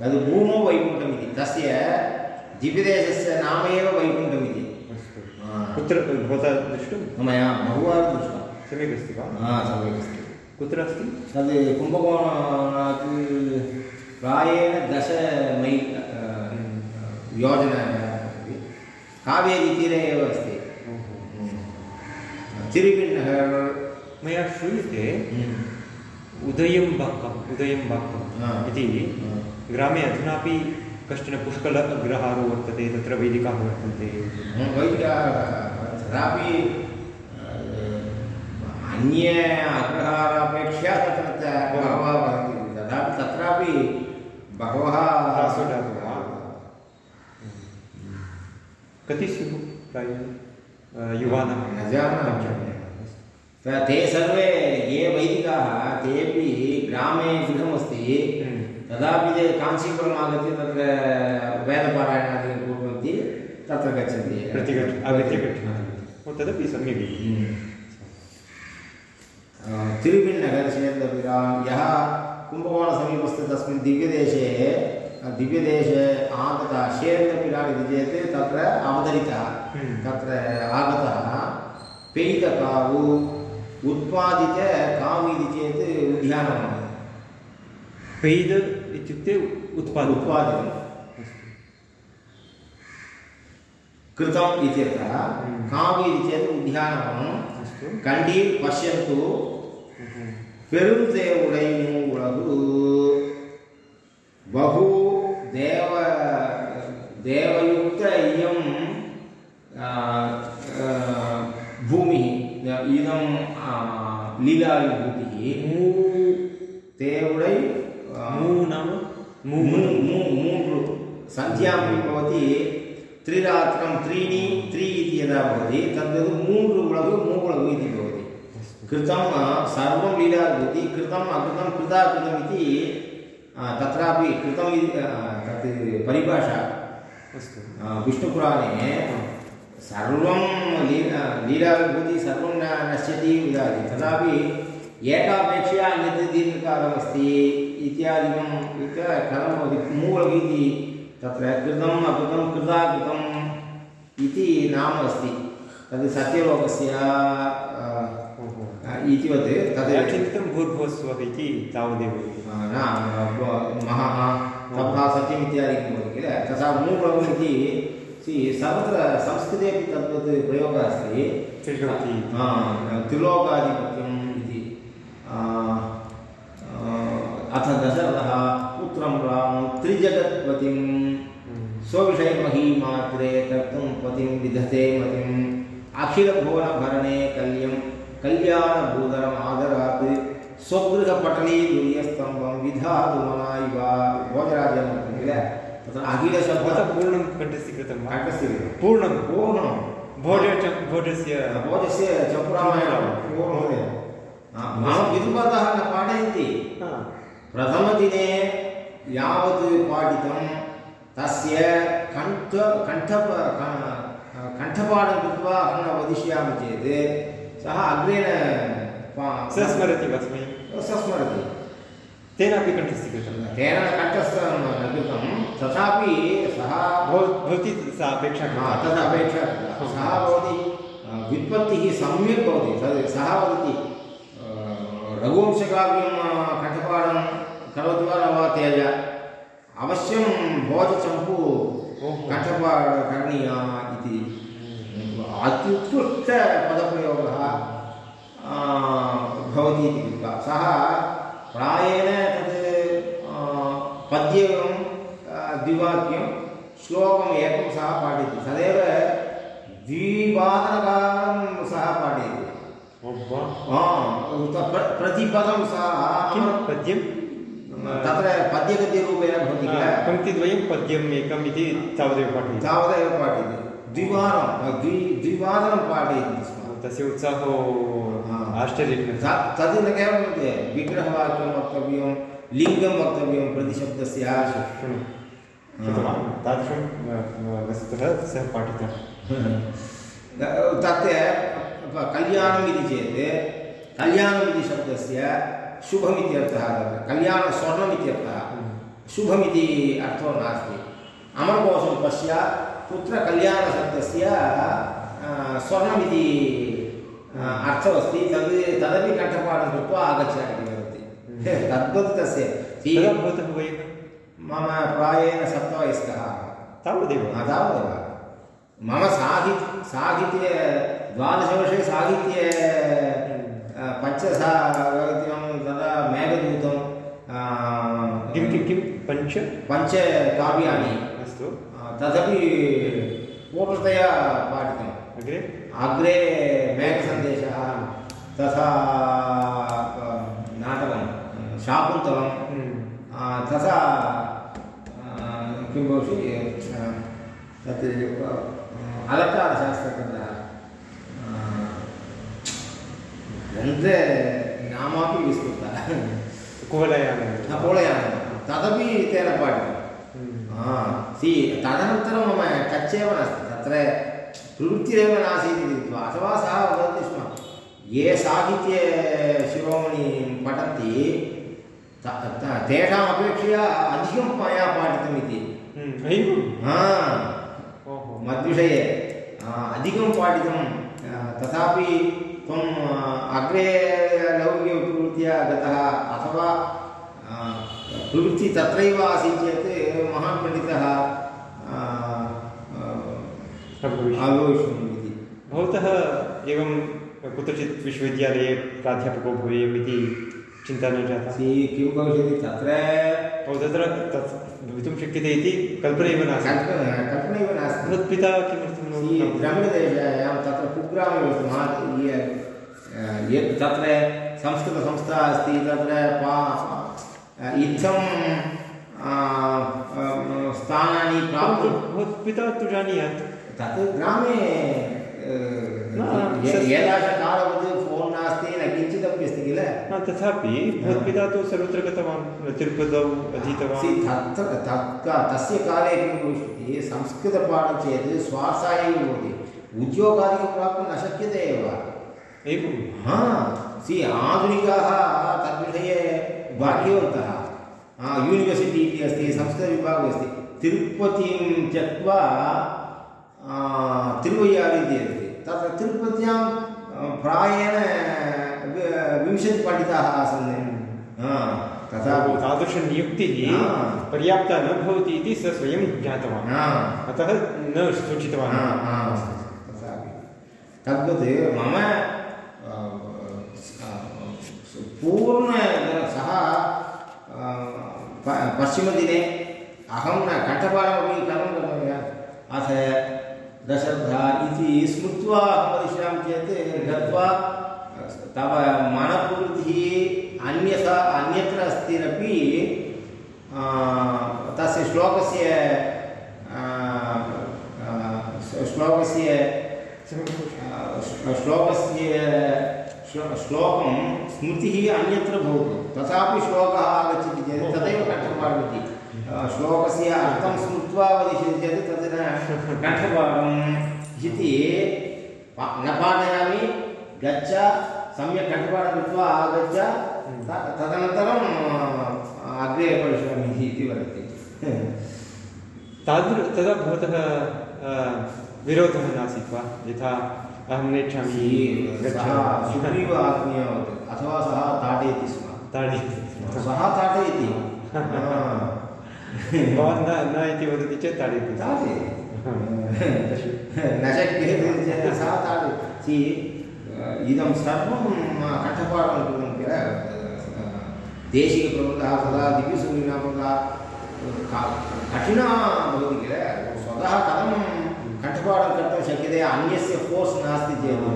तद् भूमौ वैकुण्ठमिति तस्य दिव्यदेशस्य नाम एव वैकुण्ठमिति अस्तु। आ, कुत्र भवता दृष्टं मया बहुवारं दृष्टं। सम्यक् अस्ति वा? हा सम्यक् अस्ति कुत्र अस्ति? तद् कुम्भकोणात् प्रायेण दश मैल् योजना कावेरीतीरे एव अस्ति। तिरुविन्नगर् मया श्रूयते उदयं बाक्कम् उदयं बाक्कम् हा। इति ग्रामे अधुनापि कश्चन पुष्कलग्रहारो वर्तते तत्र वेदिकाः वर्तन्ते। वैदिकाः तथापि अन्य अग्रहारापेक्षया तत्र बहवः भवन्ति। तथापि तत्रापि बहवः? कति स्युः प्रायः? युवानः जानामि। ते सर्वे ये वैदिकाः तेपि ग्रामे गृहमस्ति हम्म। तदापि ते काञ्चीपुरम् आगत्य तत्र वेदपारायणादिकं कुर्वन्ति तत्र गच्छन्ति। ओ, तदपि सम्यक् इति यः कुम्भकोणसमीपस्थे तस्मिन् दिव्यदेशे दिव्यदेशे आगतः शेर्दपिरान् इति चेत् तत्र अवतरितः हम्म। तत्र आगतः पेयितकावु उत्पादित काव् इति चेत् उद्यानवनं पैद इत्युक्ते उत्पादः उत्पादितं कृतम् इत्यर्थः हम्म। काव् इति चेत् उद्यानवनम् अस्तु கண்டீர் பஷ்யந்து பெருந்தேவுடை உலகு बहु देव देवयुक्त इयं भूमिः इदं लीलाविभूतिः தேவுடை மூணம் மூன்று சந்தியாமி பவதி திரிராத்திரம் த்ரீணி த்ரீ இது யதா பவதி தத்தது மூன்று உலகு மூவுலகு இது பவதி கிருத்தம் சர்வம் லீலா பவதி கிருத்தம் அகிருத்தம் கிருதா கிருதம் இது तत्रापि अ, तत् परिभाषा। अस्तु। विष्णुपुराणे सर्वं लीला लीलाविभूतिः सर्वं न नश्यति वदाति तथापि एकापेक्षया अन्यत् दीर्घकालमस्ति इत्यादिकं इत कथं भवति मूलम् तत्र कृतम् अकृतं कृताकृतम् इति नाम अस्ति। तद् सत्यलोकस्य इतिवत् तद् चिन्तितं भूर्भुवस्वः इति तावदेव न महः तथा सत्यम् इत्यादिकं भवति किल तथा मूलम् इति सि सर्वत्र संस्कृतेपि तद्वत् प्रयोगः अस्ति त्रिलोकी हा, त्रिलोकाधिपत्यम् इति अथ दशरथः पुत्रं रामं त्रिजगत्पतिं स्वविषयमहीमात्रे कर्तुं पतिं विधते मतिम् अखिलभुवनभरणे कल्यं कल्याणभूधरम् आदरात् स्वगृहपटली दुर्यस्तम्भं विधातु मना इव भोजराजन् किल? तत्र अखिलशब्दः पूर्णं कण्ठस्थीकृतं वा? कण्ठस्य पूर्णं। पूर्णं। भोज च भोजस्य भोजस्य चम्पुरामायणं पूर्वमहोदय मम पितृपदः न पाठयन्ति। हा, प्रथमदिने यावत् पाठितं तस्य कण्ठ कण्ठ कण्ठपाठं कृत्वा अहं न वदिष्यामि चेत् सः अग्रे न पा- स स्मरति वा स्मि स स्मरति तेनापि कण्ठस्थीकृतं तेन कण्ठस्थं न कृतं तथापि सः भव भवती सा अपेक्षा हा, तद् अपेक्षा सः भवति व्युत्पत्तिः सम्यक् भवति तद् सः वदति रघुवंशकाव्यं कण्ठपाठं करोति वा न वा त्यज अवश्यं भोजचम्पू। कण्ठपाठ करणीया इति अत्युत्कृष्टपदप्रयोगः भवति इति कृत्वा। सः प्रायेण तत् पद्यं द्विवाक्यं श्लोकम् एकं सः पाठयति। तदेव द्विवादनकालं सः पाठयति। प्रतिपदं सः किं पद्यं? तत्र पद्यगद्यरूपेण भवति किल? पङ्क्तिद्वयं पद्यम् एकम् इति तावदेव पाठयति। तावदेव पाठयति। द्विवारं द्वि द्विवादनं पाठयति स्म। तस्य उत्साहो। आश्चर्यं त- तद् न केवलं ते विग्रहवाक्यं वक्तव्यं लिङ्गं वक्तव्यं प्रतिशब्दस्य श्रुतवान् तादृशं अ, अ, वस्तुतः सः पाठितः। तत् कल्याणम् इति चेत् कल्याणम् इति शब्दस्य तत्र कल्याणस्वर्णम् इत्यर्थः शुभमिति अर्थो नास्ति। अमरकोशं पश्य कुत्र कल्याणशब्दस्य स्वर्णमिति अ, अर्थमस्ति तद् तदपि कण्ठपाठं कृत्वा आगच्छ इति वदति तद्वत् तस्य तदा भवतः वयः मम प्रायेण सप्तवयस्कः तावदेव तावदेव मम साहित्य साहित्ये द्वादशवर्षे साहित्ये पञ्चसाहित्यं तदा मेघदूतं किं किं किं पञ्च पञ्चकाव्यानि अस्तु तदपि पूर्णतया पाठितम् अग्रे अग्रे मेघसन्देशः तथा नाटकं शाकुन्तलं हम्म, तथा किं भवति तत् आ, अलङ्कारशास्त्रतः ग्रन्थे नामापि विस्मृतः कुवलयानं पोलयानं तदपि तेन पाठितं हम्म, सि तदनन्तरं मम टच् एव नास्ति तत्र प्रवृत्तिरेव नासीत् इति कृत्वा अथवा सः वदति स्म ये साहित्ये शिरोमणिं पठन्ति तेषाम् अपेक्षया अधिकं मया पाठितम् इति मद्विषये अधिकं पाठितं तथापि त्वम् अग्रे लौकिकप्रवृत्त्या गतः अथवा प्रवृत्ति तत्रैव आसीत् चेत् महान् पण्डितः आगमिष्यम् इति भवतः एवं कुत्रचित् विश्वविद्यालये प्राध्यापको भवेयम् इति चिन्ता न जाता? सि किं भविष्यति? तत्र तत्र तत् भवितुं शक्यते इति कल्पना एव नास्ति। कल्पना कल्पनैव नास्ति। भवत्पिता किमर्थं ಈ तत्र कुग्रामे यत् तत्र संस्कृतसंस्था अस्ति तत्र पा इत्थं स्थानानि प्राप्तुं भवत्पिता तु जानीयात्। तत् ग्रामे न, ए- सस्- एतादृशकालवत् फोन् नास्ति न किञ्चिदपि अस्ति किल न तथापि भवत्पिता तु सर्वत्र गतवान् तिरुपतौ अधीतवान्। तत्र तत् तस्य काले किं भविष्यति संस्कृतपाठं चेत् स्वार्थाय एव भवति उद्योगादिकं प्राप्तुं न शक्यते एव। एवं। हा सि आधुनिकाः तद्विषये यूनिवर्सिटि इति अस्ति संस्कृतविभागः अस्ति। तिरुपतिं त्यक्त्वा आ, तिरुवय्यारु इति अस्ति तत्र तिरुपत्यां प्रायेण विंशतिपण्डिताः आसन् तथा तादृशनियुक्तिः हा। पर्याप्ता न भवति इति सः स्वयं ज्ञातवान् अतः न सूचितवान् तथापि तद्वत् मम पूर्ण सः पश्चिमदिने अहं न कण्ठपाठमपि कथं करोमि अथ दशरथा इति स्मृत्वा अहं वदिष्यामि चेत् गत्वा तव मनप्रवृत्तिः अन्यथा, अन्यत्र अस्तिरपि तस्य श्लोकस्य श्लोकस्य श्लोकस्य, श्लो- श्लोकं स्मृतिः अन्यत्र भवतु। तथापि श्लोकः आगच्छति चेत् तदेव श्लोकस्य अर्थं स्मृत्वा वदिष्यति चेत् तद् न कण्ठपाठम् इति न पाठयामि गच्छ सम्यक् कण्ठपाठं कृत्वा आगच्छ त- तदनन्तरं अ, अग्रे पठिष्यामि इति वदति। तादृ तदा भवतः विरोधः नासीत् वा? यथा अहं नेच्छामि सुग्रीव आज्ञावत् अथवा सः ताडयति स्म। ताडयति। सः ताडयति भवान् न न इति वदति चेत् ताडयति न शक्यते सः ताडयति इदं सर्वं कण्ठपाठं कृतं किल देशीयप्रबन्धः तदा दिव्यसूरिनामकः कठिनः भवति किल स्वतः कथं कण्ठपाठं कर्तुं शक्यते अन्यस्य फोर्स् नास्ति चेत्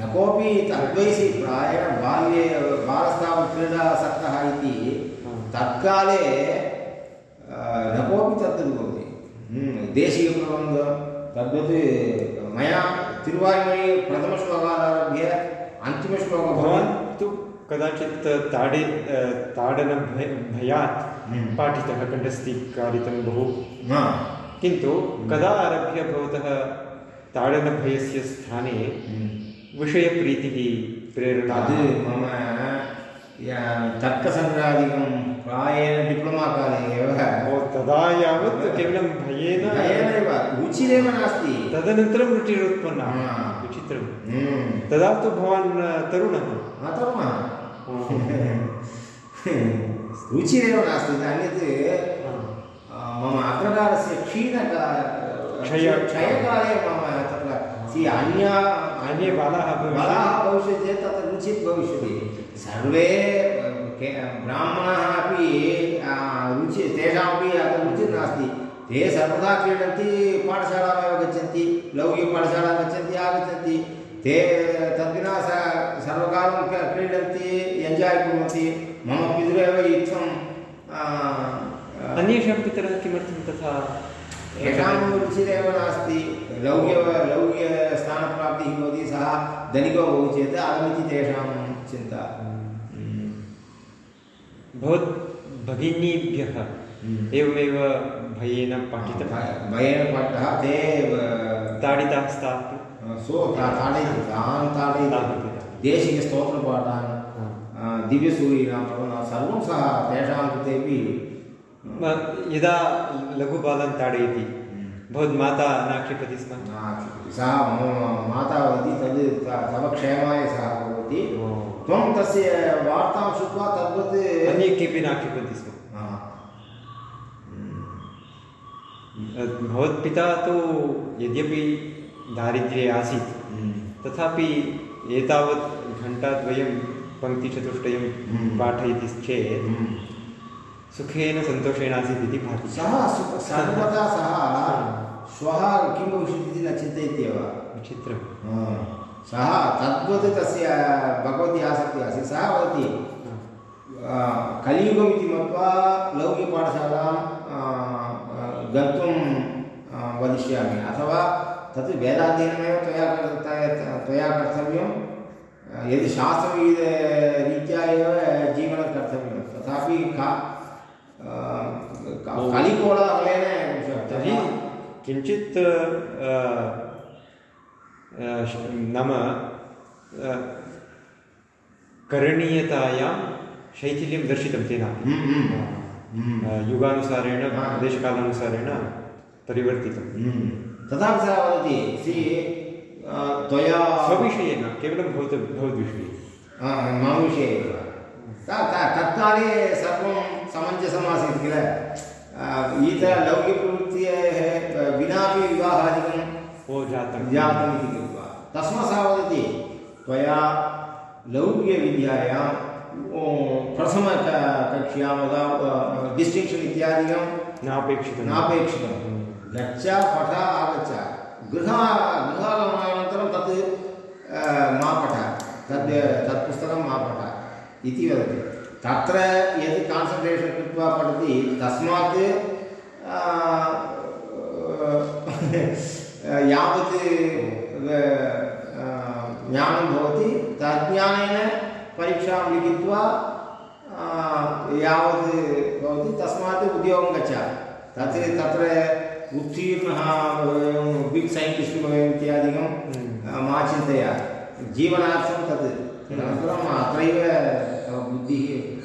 न कोऽपि तद्वयसि प्रायेण बाल्ये बालस्तावत् क्रीडासक्तः इति तत्काले न कोऽपि तद् भवति हम्म, देशीयप्रबन्धं तद्वत् मया तिरुवायुमयि प्रथमश्लोकादारभ्य अन्तिमश्लोकः भवान् तु कदाचित् ताडे ताडनभय भयात्। पाठितः कण्ठस्थीकारितं बहु किन्तु कदा आरभ्य भवतः ताडनभयस्य स्थाने। विषयप्रीतिः प्रेरणा मम या तर्कसङ्ग्रहादिकं प्रायेण डिप्लोमा काले एव तदा यावत् केवलं भयेन भयेनैव रुचिरेव नास्ति। तदनन्तरं रुचिरुत्पन्ना। विचित्रं। हम्म, तदा तु भवान् तरुणः। तरुणः। रुचिरेव नास्ति अन्यत् मम अग्रकालस्य क्षीणका क्षय- क्षयकाले मम तत्र अन्य अन्ये बालाः बलाः भविष्यति चेत् तत्र रुचिः भविष्यति। सर्वे ब्राह्मणाः अपि रुचि तेषामपि अत्र रुचिः नास्ति। ते सर्वदा क्रीडन्ति पाठशालामेव गच्छन्ति लौकिकपाठशालां गच्छन्ति आगच्छन्ति। ते तद्विना स सर्वकालं क्रीडन्ति एन्जाय् कुर्वन्ति। मम पितुरेव इत्थं अ, अन्येषां पितरः किमर्थं तथा? तेषां रुचिरेव नास्ति। लौक्य लौक्यस्थानप्राप्तिः भवति सः धनिको भवति चेत् अहमिति तेषां चिन्ता। भवत् भगिनीभ्यः हम्म। एवमेव भयेन पाठितं भयेन पाठः ते ताडिताः स्तः सो ता- ताडयति। देशिकस्तोत्रपाठान् दिव्यसूरीनां सर्वं सः तेषां कृतेपि यदा लघुबालान् ताडयति भवद्माता न क्षिपति स्म सः मम माता वदति तद् तव क्षेमाय सः त्वं तस्य वार्तां श्रुत्वा तद्वत् अन्ये केपि न क्षिपन्ति स्म। भवत्पिता तु यद्यपि दारिद्र्ये आसीत् हम्म। तथापि एतावत् घण्टाद्वयं पङ्क्तिचतुष्टयं हम्म। पाठयति चेत् हम्म। सुखेन सन्तोषेण आसीत् इति भाति सः सर्वदा सः [laughs] श्वः किं भविष्यति इति न चिन्तयत्येव विचित्रं। सः तद्वत् तस्य भगवती आसक्तिः आसीत्। सः वदति कलियुगमिति मत्वा लौकिकपाठशालां गन्तुं वदिष्यामि। अथवा तत् वेदाध्ययनमेव त्वया त्वया- त्वया कर्तव्यं। यदि शास्त्रविधरीत्या एव जीवनं कर्तव्यं। तथापि का कलिकोलाहलेन किञ्चित् नाम करणीयतायां शैथिल्यं दर्शितं तेन। हम्म, हम्म, हम्म। युगानुसारेण देशकालानुसारेण परिवर्तितं। तथापि सः वदति सि त्वया स्वविषये न केवलं भवत भवद्विषये। मम विषये एव तत्काले सर्वं समञ्जसमासीत् किल? लौकिकप्रवृत्तेः विनापि विवाहादिकं जातं जातम्। इति। तस्मात् सः वदति त्वया लौकिकविद्यायां ओ, प्रथमकक्ष्याम् अथवा डिस्टिङ्क्षन् इत्यादिकं नापेक्षितं। नापेक्षितं। गच्छ पठ आगच्छ। गृह गृहागमनानन्तरं तत् मा पठ। तद् तत् पुस्तकं मा पठ। इति वदति। तत्र यदि कान्सन्ट्रेशन् कृत्वा पठति तस्मात् यावत् ज्ञानं भवति। तज्ज्ञानेन परीक्षां लिखित्वा यावत् भवति तस्मात् उद्योगं गच्छ तत् तत्र उत्तीर्णः भवेयं बिग् सैन्टिस्ट् भवेयम् इत्यादिकं आ, मा चिन्तय। जीवनार्थं तत्। अनन्तरम् अत्रैव बुद्धिः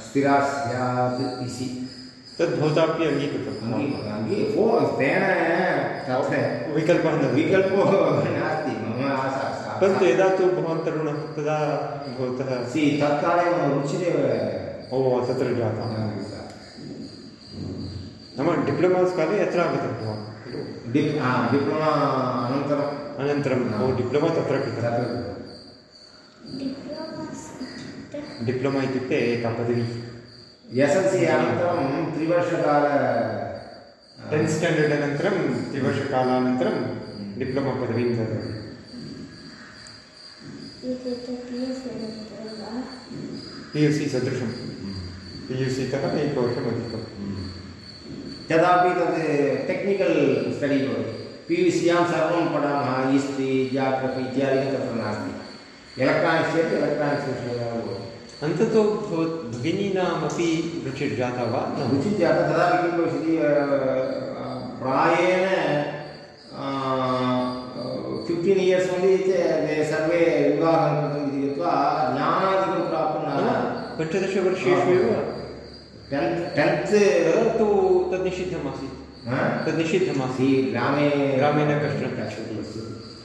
स्थिरा स्यात् इति। तद् भवतापि अङ्गीकृतं। अङ्गी- अङ्गी ओ तेन तत्र विकल्पः विकल्पो नास्ति। मम आशा। सा- परन्तु यदा तु भवान् तरुणः तदा भवतः सि तत्काले मम रुचिरेव ओ तत्र जातः। नाम डिप्लोमास् काले यत्र आगतं भवान्? डिप्लोमा अनन्तरं। अनन्तरं ओ डिप्लोमा तत्र कृतं डिप्लोमा इत्युक्ते एका पदवी एस् एल् सि अनन्तरं त्रिवर्षकाल टेन्त् स्टाण्डर्ड् अनन्तरं त्रिवर्षकालानन्तरं डिप्लोमा पदवीं ददाति। पि यु सि सदृशं। पि यु सि तः एकवर्षम् अधिकं तदापि तत् टेक्निकल् स्टडि भवति। पि यु सियाँ सर्वं पठामः हिस्ट्रि जाग्रफि इत्यादिकं तत्र नास्ति। एलेक्ट्रानिक्स् चेत् एलेक्ट्रानिक्स् विषये भवति। अन्ततो भगिनीनामपि रुचिर्जाता वा? न। रुचिः जाता तदापि किं भविष्यति? प्रायेण फिफ्टीन् इयर्स् ओन्लि ते सर्वे विवाहं कृतम् इति कृत्वा ज्ञानादिकं प्राप्तुं न पञ्चदशवर्षेषु एव। टेन्त् टेन्त् तु तद् निषिद्धमासीत्। हाँ? तद् निषिद्धमासीत्। ग्रामे ग्रामे न कश्चन गच्छति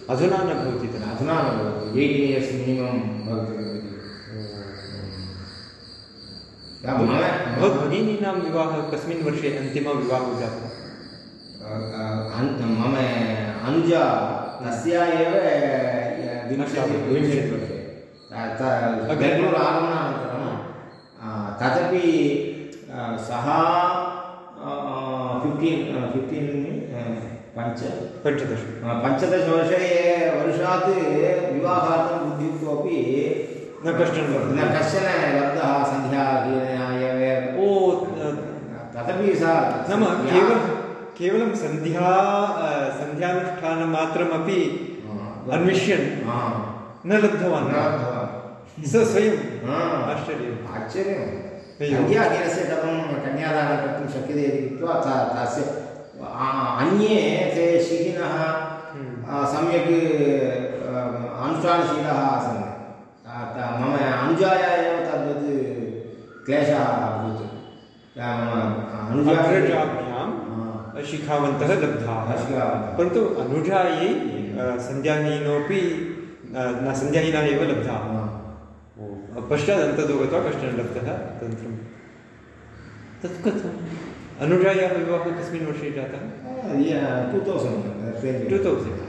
अधुना न भवति तदा। अधुना न भवति। एय्टीन् इयर्स् मिनिमं भवति। भवद् भगिनीनां विवाहः कस्मिन् वर्षे अन्तिमविवाहो जातः मम अनुजा तस्या एव विंशति बेङ्गलूरु आगमनानन्तरं तदपि सः फिफ्टीन् फिफ्टीन् पञ्च पञ्चदश। पञ्चदशवर्षे वर्षात् विवाहार्थं बुद्धित्वपि न कश्चन न कश्चन लब्धः सन्ध्याहीनः एव ओ तदपि सा नाम केवलं केवलं सन्ध्या सन्ध्यानुष्ठानमात्रमपि अन्विष्यन् न लब्धवान्। स स्वयं. हा, आश्चर्यम् आश्चर्यं. अय्यो। सन्ध्याहीनस्य कथं कन्यादानं कर्तुं शक्यते इति कृत्वा ता- तस्य अन्ये ते शिखिनः हम्म। सम्यक् अनुष्ठानशीलाः आसन्. मम अनुजाया एव तद्वत् क्लेशः अभूत्. अनुजा शिखावन्तः लब्धाः। परन्तु अनुजायै सन्ध्याहीनोऽपि अ, न सन्ध्याहीनः एव लब्धाः। हा। पश्चात् अन्ततो गत्वा कश्चन लब्धः तदनन्तरं तत् कथम्? अनुजायाः विवाहः कस्मिन् वर्षे जातः? Two thousand two thousand.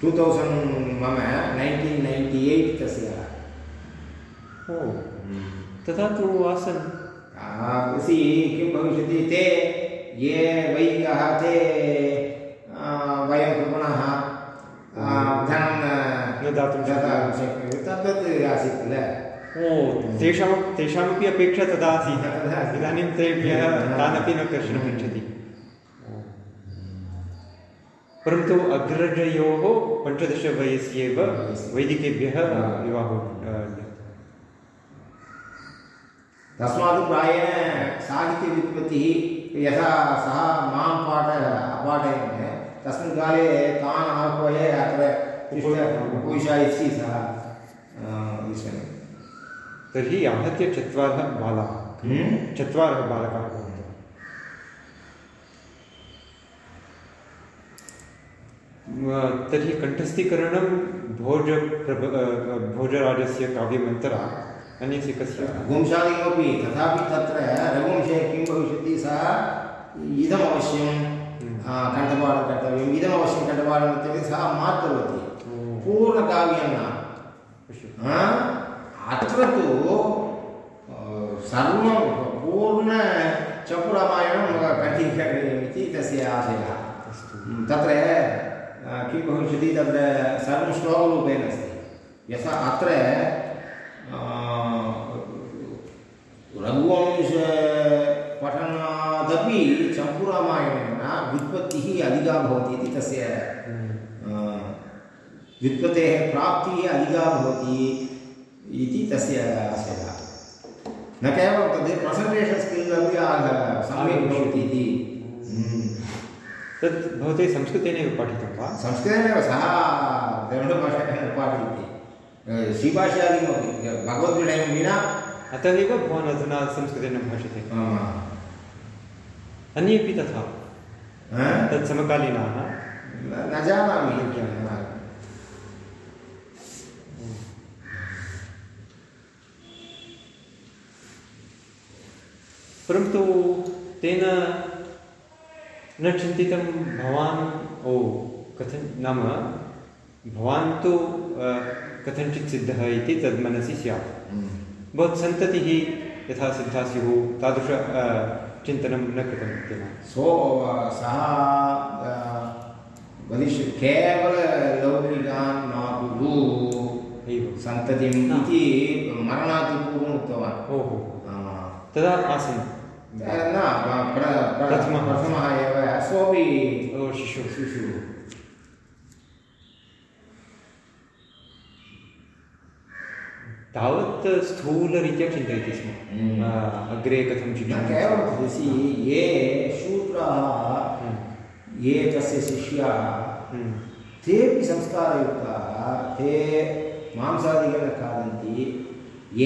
Two thousand मम नैन्टीन् नैन्टि एय्ट् तस्य। ओ। तथा तु आसन्। सि किं भविष्यति ते ये वैदिकाः ते वयं कुर्मणः आ, धनं दातुं तथा शक्यते। तद्वत् आसीत् किल? ओ तेषां तेषामपि अपेक्षा तदा आसीत्। तदा इदानीं तेभ्यः तानपि न कश्चन पृच्छति परन्तु अग्रजयोः पञ्चदशवयसि एव वैदिकेभ्यः विवाहो तस्मात् प्रायेण साहित्यव्युत्पत्तिः यथा सः माँ पाठ अपाठयन् तस्मिन् काले तान् आह्वय अत्र उपविश इति सः ईश्वरः। तर्हि आहत्य चत्वारः बालाः। हम्म? चत्वारः बालकाः भवन्ति। तर्हि कण्ठस्थीकरणं भोज प्रभ अ, भोजराजस्य काव्यमन्तरा। अन्यस्य कस्य रघुवंशादिकमपि तथापि तत्र रघुवंशे किं भविष्यति सः इदमवश्यं कण्ठपाठं कर्तव्यम्। इदमवश्यं कण्ठपाठम् इत्युक्ते सः मा करोति पूर्णकाव्यं न अत्र तु सर्वं पूर्ण चम्पुरामायणं कण्ठीकरणीयम् इति तस्य आशयः। अस्तु। तत्र किं भविष्यति तत्र सर्वं श्लोकरूपेण अस्ति। यथा अत्र रघुवंश पठनादपि चम्पुरामायणेन व्युत्पत्तिः अधिका भवति इति तस्य व्युत्पत्तेः प्राप्तिः अधिका भवति इति तस्य आशयः न केवलं तद् प्रसन्टेशन् स्किल् अपि सम्यक् भवति इति। तत् भवते संस्कृतेनैव पठितं वा संस्कृतेनैव सः द्रविडभाषायां पाठयति श्रीभाष्यादिकमपि भगवद्विषयं विना अतः एव भवान् अधुना संस्कृतेन भाषते अन्येपि तथा तत् समकालीनाः। न जानामि परन्तु तेन न चिन्तितं भवान् ओ कथं नाम भवान् तु कथञ्चित् सिद्धः इति तद् मनसि स्यात् भवत्सन्ततिः यथा सिद्धा स्युः तादृश चिन्तनं न कृतं तेन सो सः वदिष्य केवललौकिकान् मा कुरु सन्ततिम्. इति मरणात् पूर्वम् उक्तवान्। ओहो। तदा आसन्। न प्र- प्र- प्रथमः। प्रथमः एव सोऽपि शिशुः। शिशुः। तावत् स्थूलरीत्या चिन्तयति स्म। हम्म। अग्रे कथं केवलं तदसि ये शूद्राः हम्म, ये तस्य शिष्याः हम्म, तेपि संस्कारयुक्ताः ते मांसादिकं न खादन्ति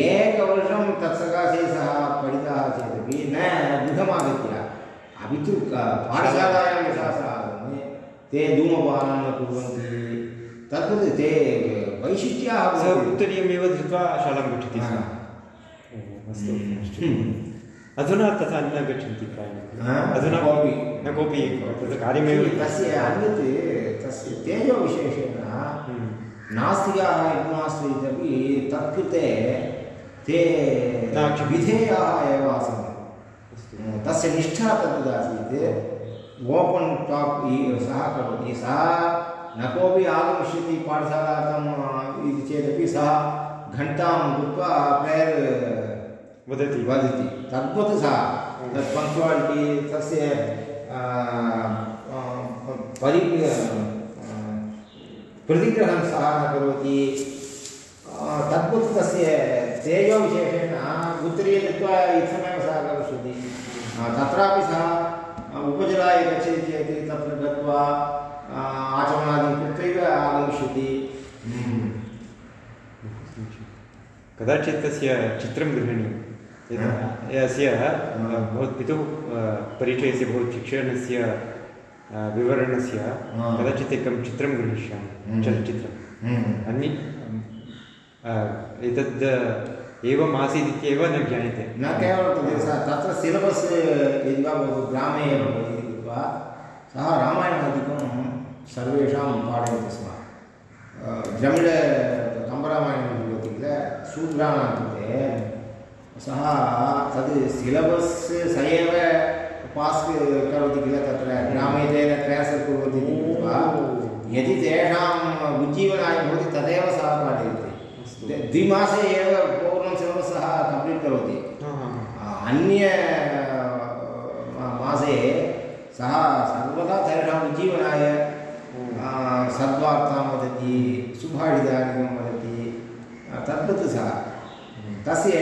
एकवर्षं तत्सकाशे सः पठितः चेदपि न गृहमागत्य अपि तु पाठशालायां यथा सः ते धूमपानं न कुर्वन्ति तद्वत् ते वैशिष्ट्याः सः। उत्तरीयमेव धृत्वा शालां गच्छति स्म. अस्तु हम्म। अधुना तथा न गच्छन्ति प्रायः? अधुना कोऽपि। न कोऽपि तत् कार्यमेव तस्य अन्यत् तस्य तेजोविशेषेण हम्म, नास्तिकाः यज्ञाश्रयितपि तत्कृते ते विधेयाः एव आसन्. तस्य निष्ठा तद्वदासीत्. ओपन् टाप् सः करोति सः न कोऽपि आगमिष्यति पाठशालार्थम् इति चेदपि सः घण्टां कृत्वा प्रेयर् वदति। वदति। तद्वत् सः तत् पङ्क्चुवालिटि तस्य परि प्रतिग्रहं सः न करोति। तद्वत् तस्य तेजोविशेषेण उत्तरीय गत्वा इत्थमेव सः गमिष्यति तत्रापि सः उपजलाय गच्छति चेत् तत्र गत्वा आचमनादिं कृत्वैव आगमिष्यति कदाचित् तस्य चित्रं गृह्णीयं अस्य भवत्पितुः अ, परिचयस्य भवत् शिक्षणस्य विवरणस्य कदाचित् एकं चित्रं गृहीष्यामि. चलच्चित्रम् अन्य एतद् एवम् आसीत् इत्येव न ज्ञायते न केवलं तदेव सः तत्र सिलबस् यदि वा भवतु ग्रामे एव भवति इति कृत्वा सः रामायणादिकं सर्वेषां पाठयति स्म। द्रविड कम्बरामायणं भवति किल शूद्राणां कृते सः तद् सिलबस् स एव पास् करोति किल तत्र ग्रामे तेन ट्रान्स्फर् कुर्वन्ति इति कृत्वा यदि तेषाम् उज्जीवनाय भवति तदेव सः पाठयति। द्विमासे एव पूर्णं सिलबस् सः कम्प्लीट् करोति। अन्य मासे सः सर्वदा तेषाम् उज्जीवनाय सद्वार्तां वदति सुभाषितादिकं वदति तद्वत् सः। तस्य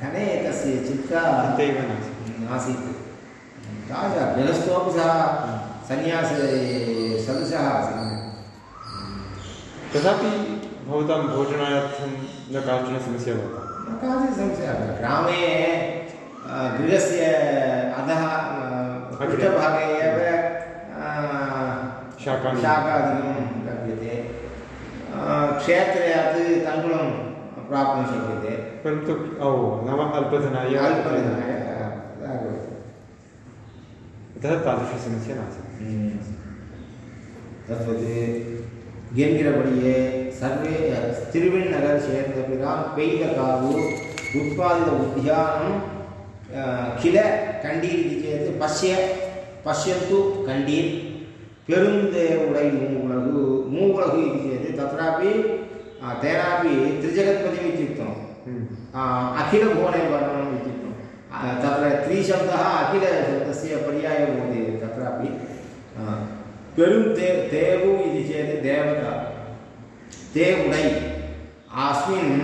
धने तस्य चिन्ता नास्ति ताज़ा गृहस्थोपि सः सन्यासे आसीत्। तथापि भवतां भोजनार्थं न काचन समस्या भवता? न काचित् समस्या ग्रामे गृहस्य अधः पृष्ठभागे एव शाकानि शाकादिकं लभ्यते क्षेत्रात् तण्डुलं प्राप्तुं शक्यते परन्तु ओ नाम अल्पधनाय अल्पधनाय अतः तादृशसमस्या नासीत् तद्वत् गेङ्गिरपडिये सर्वे तिरुवेण्णगर् क्षेत्रपिरान् पेयकावु उत्पादित उद्यानं किल कण्डीर् इति चेत् पश्य पश्यन्तु कण्डीर् கண்டீர் பெருந்தேவுடை மூவுலகு மூவுலகு इति चेत् तत्रापि आ, तेनापि त्रिजगत्पतिम् इत्युक्तम् हम्म। आ, अखिलभुवने वर्णनम् इत्युक्तम् आ, तत्र त्रिशब्दः अखिलशब्दस्य पर्यायः भवति तत्रापि आ, பெரும் தே தேவு இது சேத் தேவதா தேவுடை अस्मिन्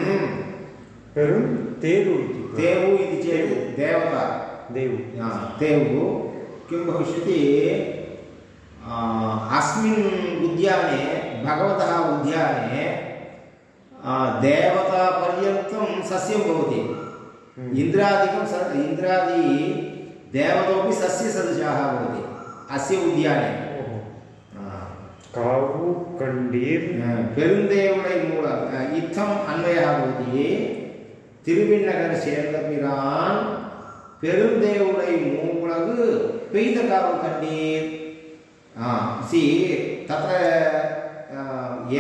परं तेरु इति देवु इति चेत् देवता देवु हा, देवु किं भविष्यति आ, अस्मिन् उद्याने भगवतः उद्याने आ, देवतापर्यन्तं सस्यं भवति हम्म। इन्द्रादिकं स इन्द्रादि देवतोपि सस्यसदृशाः भवति अस्य उद्याने ओहो आ, कावु कण्डीर् பெருந்தேவுடை மூலம் அஹ், இத்தம் அன்வயாக பகுதி திருவிண்ணகர் சேர்ந்தபிரான் பெருந்தேவுடை மூலகு பெய்த காவு கண்டீர் सि तत्र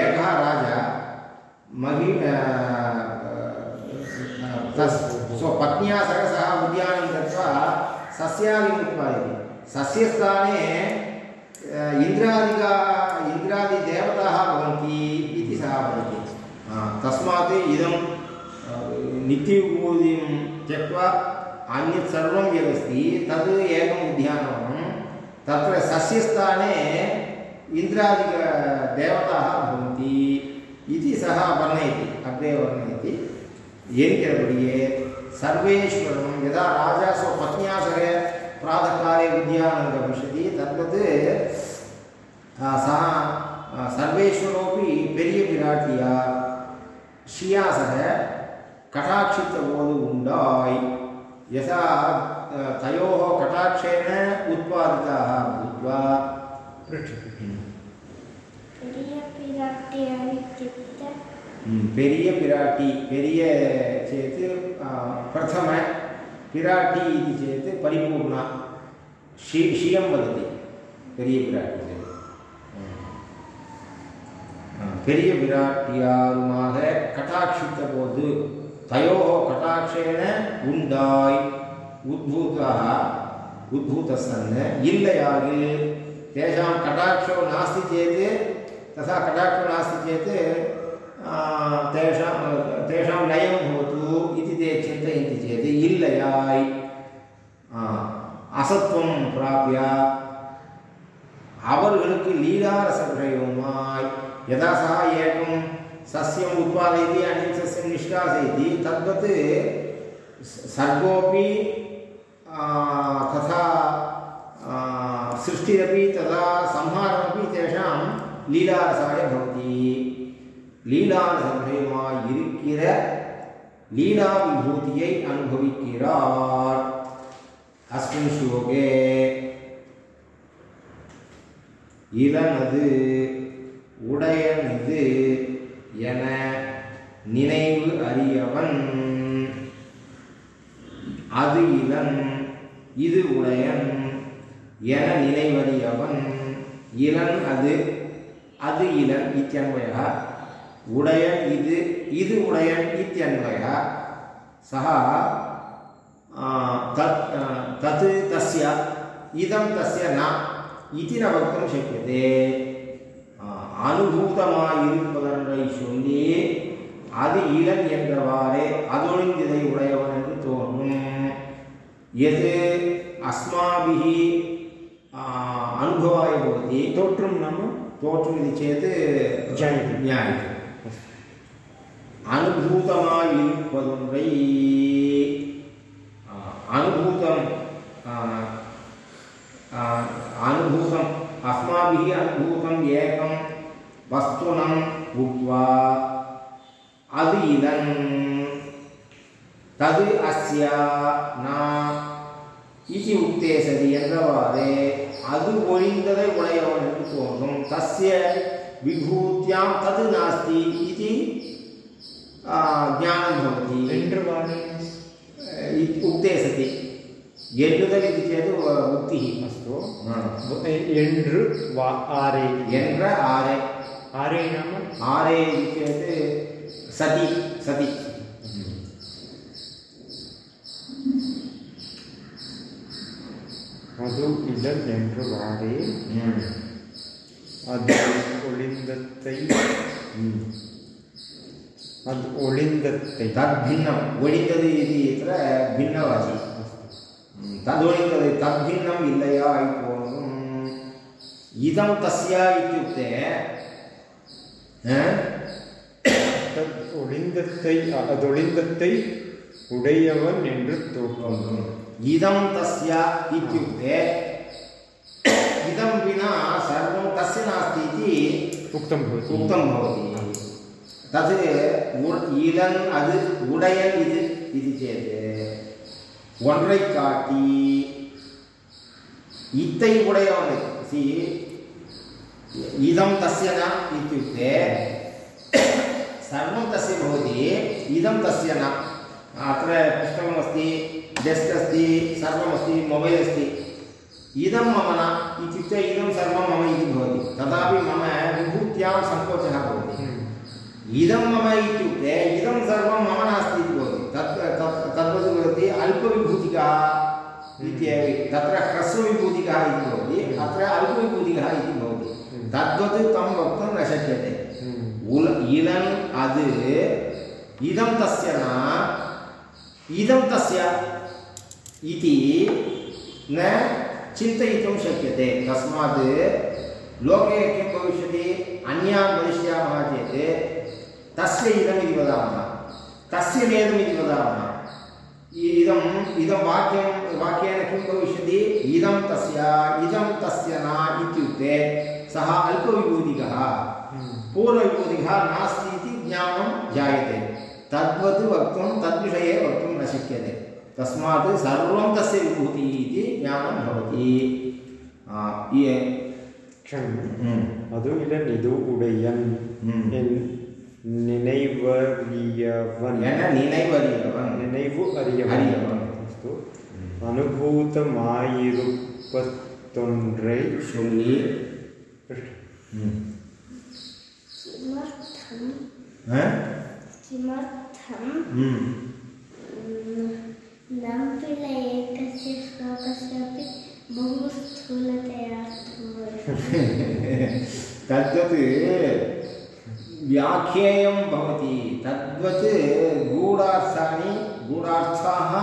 एकः राजा महि तस् सो पत्न्या सह सः उद्यानं गत्वा सस्यादिम् उत्पादयति सस्यस्थाने इन्द्रादिकाः इन्द्रादिदेवताः भवन्ति इति सः वदति तस्मात् इदं नित्योगोदिं त्यक्त्वा अन्यत् सर्वं यदस्ति तद् एकम् उद्यानवनम् तत्र सस्यस्थाने इन्द्रादिदेवताः भवन्ति इति सः वर्णयति, अग्रे वर्णयति। एरिकरगुडिये सर्वेश्वरं यदा राजा स्वपत्न्या सह प्रातःकाले उद्यानं गमिष्यति, तद्वत् सः सर्वेश्वरोपि पेरिय श्रिया सह कटाक्षितबोधु उण्डाय् यथा तयोः कटाक्षेन उत्पादिताः भूत्वा पृच्छतु பெரிய பிராட்டி பெரிய சேத் பிரதம பிராட்டி இது சேத் பரிபூர்ணா ஷி ஷியம் வததி பெரிய பிராட்டி பெரிய பிராட்டியாருமாக கட்டாட்சித்த போது தயோகோ கட்டாட்சேன உண்டாய் उद्भूत उद्भूतस्सन् इल्लयागिल् तेषां कटाक्षो नास्ति चेत् तथा कटाक्षो नास्ति चेत् तेषां तेषां लयं भवतु इति ते चिन्तयन्ति चेत् असत्वं प्राप्य அவர்களுக்கு லீலாரசவிஷயமாய் यदा सः एकं सस्यम् उत्पादयति अन्यं सस्यं निष्कासयति, तद्वत् सर्वोपि तथा सृष्टिरपि तथा संहारमपि तेषां லீலாரசாய பவதி லீலாரசமயமாய் இருக்கிற லீலா விபூதியை அனுபவிக்கிறார்। அஸ்மின் ஸ்லோகே இளனது உடையனது என நினைவு அறியவன் அது இளன் இது உடையன் என நினைவறியவன். இளன் அது அது இளன் இத்தியன்மையா? உடையன் இது இது உடையன் இத்தியன்மையா? சக தத் தத் தஸ்ய இதம் தஸ்ய ந இது ந வக்தும் சக்கியதே அனுபூதமாயிருப்பதென்றை சொல்லி அது இளன் என்றவாறே அதொழிந்ததை உடையவன் என்று தோன்றும். यत् अस्माभिः अनुभवाय भवति तोट्रुं नाम तोट्रुम् इति चेत् ज्ञायते ज्ञायते அனுபூதமாயிருப்பதொன்றை அனுபூதம் அனுபூதம் அஸ்மாபிஹி அனுபூதம் ஏகம் வஸ்துனம் உத்வா அது இதன் தது அஸ்ய நா இதி உக்தே சதி என்றவாறே அது ஒழிந்ததை உடையவன் என்று தோன்றும் தஸ்ய விபூத்தியாம் தது நாஸ்தி இது ஞானம் பவதி என்று वारे इति उक्ते सति எண்ணுதல் இது சேது உக்திः अस्तु ஆ. என்று वा आरे என்ற ஆரே आरे नाम ஆரே இது சேது சதி சதி அது இடர் என்று வாரே அது ஒளிந்தத்தை அது ஒளிந்தத்தை தத்பின்னம் ஒளிந்தது இது இத்திர பின்னவாசி. ததொளிந்தது தத்பின்னம் இல்லையா இப்போதும் இதம் தஸ்யா இத்தியுக்தே ஒளிந்தத்தை அதொளிந்தத்தை உடையவன் என்று தோற்றம் இதம் தஸ்ய இत्युक्ते இதம் வினா சர்வம் தஸ்ய நாஸ்தி इति உக்தம் भवति। உக்தம் भवति। तद् இலன் அது உடையன் இது இது சேத் ஒன்றை காட்டி இத்தை உடையவனை சி இதம் தஸ்ய न इत्युक्ते सर्वं तस्य भवति इदं तस्य न अत्र पुस्तकमस्ति डेस्क् अस्ति सर्वमस्ति मोबैल् अस्ति। इदं मम न इत्युक्ते इदं सर्वं मम इति भवति। तथापि मम विभूत्यां सङ्कोचः भवति। इदं मम इत्युक्ते इदं सर्वं मम नास्ति इति भवति। तत् तत् तद्वत् अल्पविभूतिकः इत्येव तत्र ह्रस्वविभूतिकः इति भवति अत्र अल्पविभूतिकः इति भवति। तद्वत् तं वक्तुं न शक्यते। उल इलन् अद् इदं तस्य न इदं तस्य इति न चिन्तयितुं शक्यते। तस्मात् लोके किं भविष्यति? अन्यान् वदिष्यामः चेत् तस्य इदमिति वदामः। तस्य नेदमिति वदामः। इदम् इदं वाक्यं वाक्येन किं भविष्यति? इदं तस्य इदं तस्य न इत्युक्ते। सः अल्पविभूतिकः। पूर्वविभूतिकः नास्ति इति ज्ञानं जायते। तद्वत् वक्तुं तद्विषये वक्तुं न शक्यते। तस्मात् सर्वं तस्य विभूतिः इति ज्ञानं भवति आ, ये- க்ஷணம் ம், அது இதன் இது உடையன் ம். என் நினைவறியவன் என்ன நினைவறியவன் நினைவு அறியவன் அறியவன். அஸ்து அனுபூதமாயிருப்பத்தொன்றை சொல்லி पृष्ठ ம். वर्तते [laughs] तद्वत् व्याख्येयं भवति। तद्वत् गूढार्थानि गूढार्थाः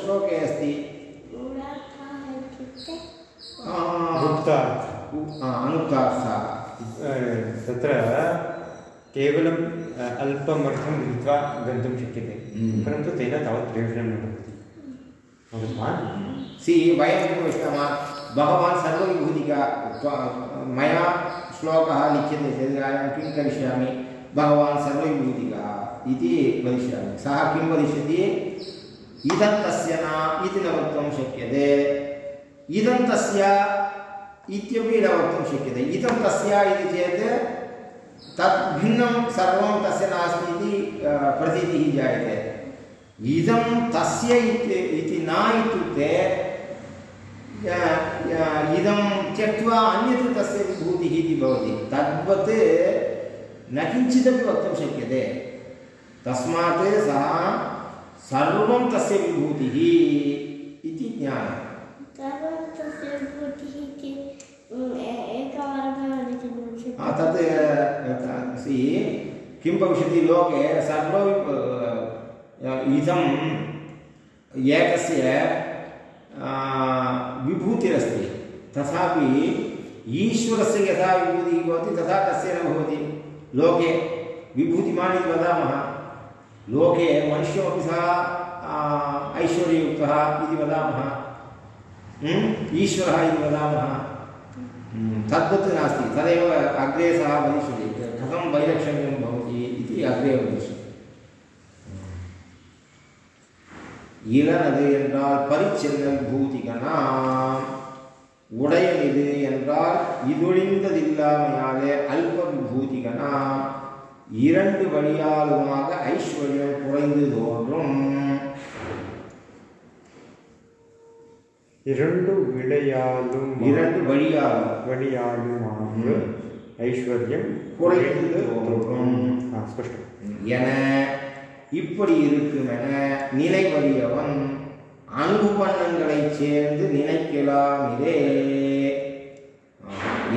श्लोके अस्ति। गुप्तार्थ। उ- आ, अनुक्तार्थाः तत्र केवलं अल्पमर्थं गृहीत्वा गन्तुं शक्यते। परन्तु तेन तावत् प्रयोजनं न भवति अवगतवान् सि वयं पश्यामः भगवान् सर्वविभूतिका मया श्लोकः लिख्यते चेत् अहं किं करिष्यामि? भगवान् सर्वविभूतिकः इति वदिष्यामि। सः किं वदिष्यति? इदं तस्य न इति न वक्तुं शक्यते। इदं तस्य इत्यपि न वक्तुं शक्यते। इदं तस्य इति चेत् तत् भिन्नं सर्वं तस्य नास्ति इति प्रतीतिः जायते। इदं तस्य इति न इत्युक्ते इदं त्यक्त्वा अन्यत् तस्य विभूतिः इति भवति। तद्वत् न किञ्चिदपि वक्तुं शक्यते। तस्मात् सः सर्वं तस्य विभूतिः इति ज्ञानं। सर्वं तत् सि किं भविष्यति लोके सर्व इदं एकस्य विभूतिरस्ति। तथापि ईश्वरस्य यथा विभूतिः भवति, तथा तस्य न भवति। लोके विभूतिमान् इति वदामः। लोके मनुष्यमपि सः ऐश्वर्ययुक्तः इति वदामः? ईश्वरः इति वदामः। तद्वत् नास्ति तदेव अग्रे सः वदिष्यति कथं वैलक्षण्यं भवति इति अग्रे वदिष्यति இளனது என்றால் பரிச்செல்ல விபூதிகனாம் உடையனிது என்றால் இதொழிந்ததில்லாமையாலே அல்ப விபூதிகனாம் இரண்டு வழியாலுமாக ஐஸ்வர்யம் குறைந்து தோன்றும் இரண்டு விளையாலும் இரண்டு வழியாலும். வழியாலும் ஆகும் ஐஸ்வர்யம் குறைந்து ஸ்பஷ்டம். என இப்படி இருக்கும் என நிலைவறியவன் அன்பு பண்ணங்களை சேர்ந்து நினைக்கலாம் இதே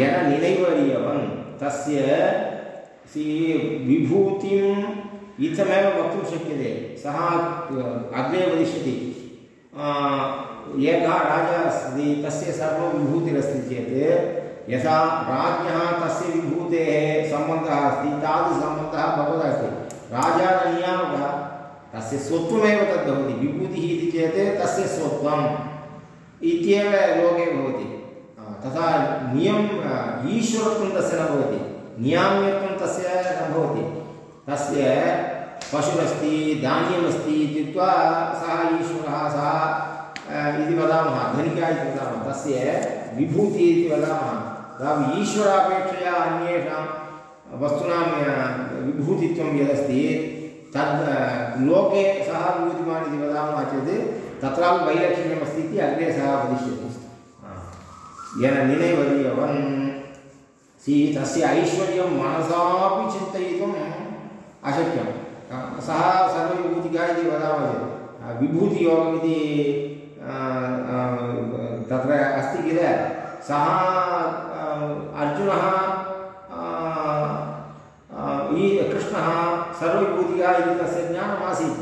என நினைவறியவன் தஸ்ய சி விபூதிம் இத்தமேவ வக்தும் சக்கியதே சஹா அக்ரே வதிஷதி एकः राजा अस्ति तस्य सर्वं विभूतिरस्ति चेत्, यथा राज्ञः तस्य विभूतेः सम्बन्धः अस्ति तादृशसम्बन्धः भगवतः अस्ति। राजा नियामकः तस्य स्वत्वमेव तद् भवति, विभूतिः इति चेत् तस्य स्वत्वम् इत्येव लोके भवति। तथा नियम ईश्वरत्वं तस्य न भवति, नियाम्यत्वं तस्य न भवति। तस्य पशुरस्ति धान्यमस्ति इत्युक्त्वा सः ईश्वरः, सः इति वदामः। धनिका इति वदामः? तस्य विभूतिः इति वदामः। नाम ईश्वरापेक्षया अन्येषां वस्तूनां विभूतित्वं यदस्ति, तद् लोके सः विभूतिमान् इति वदामः चेत् तत्रापि वैलक्षण्यमस्ति इति अग्रे सः वदिष्यति। येन निनैवदीयवन् सी, तस्य ऐश्वर्यं मनसापि चिन्तयितुम् अशक्यं सः सर्वविभूतिका इति वदामः चेत्। विभूतियोगमिति तत्र अस्ति किल? सः अर्जुनः ई कृष्णः सर्वविभूतिकः इति तस्य ज्ञानमासीत्।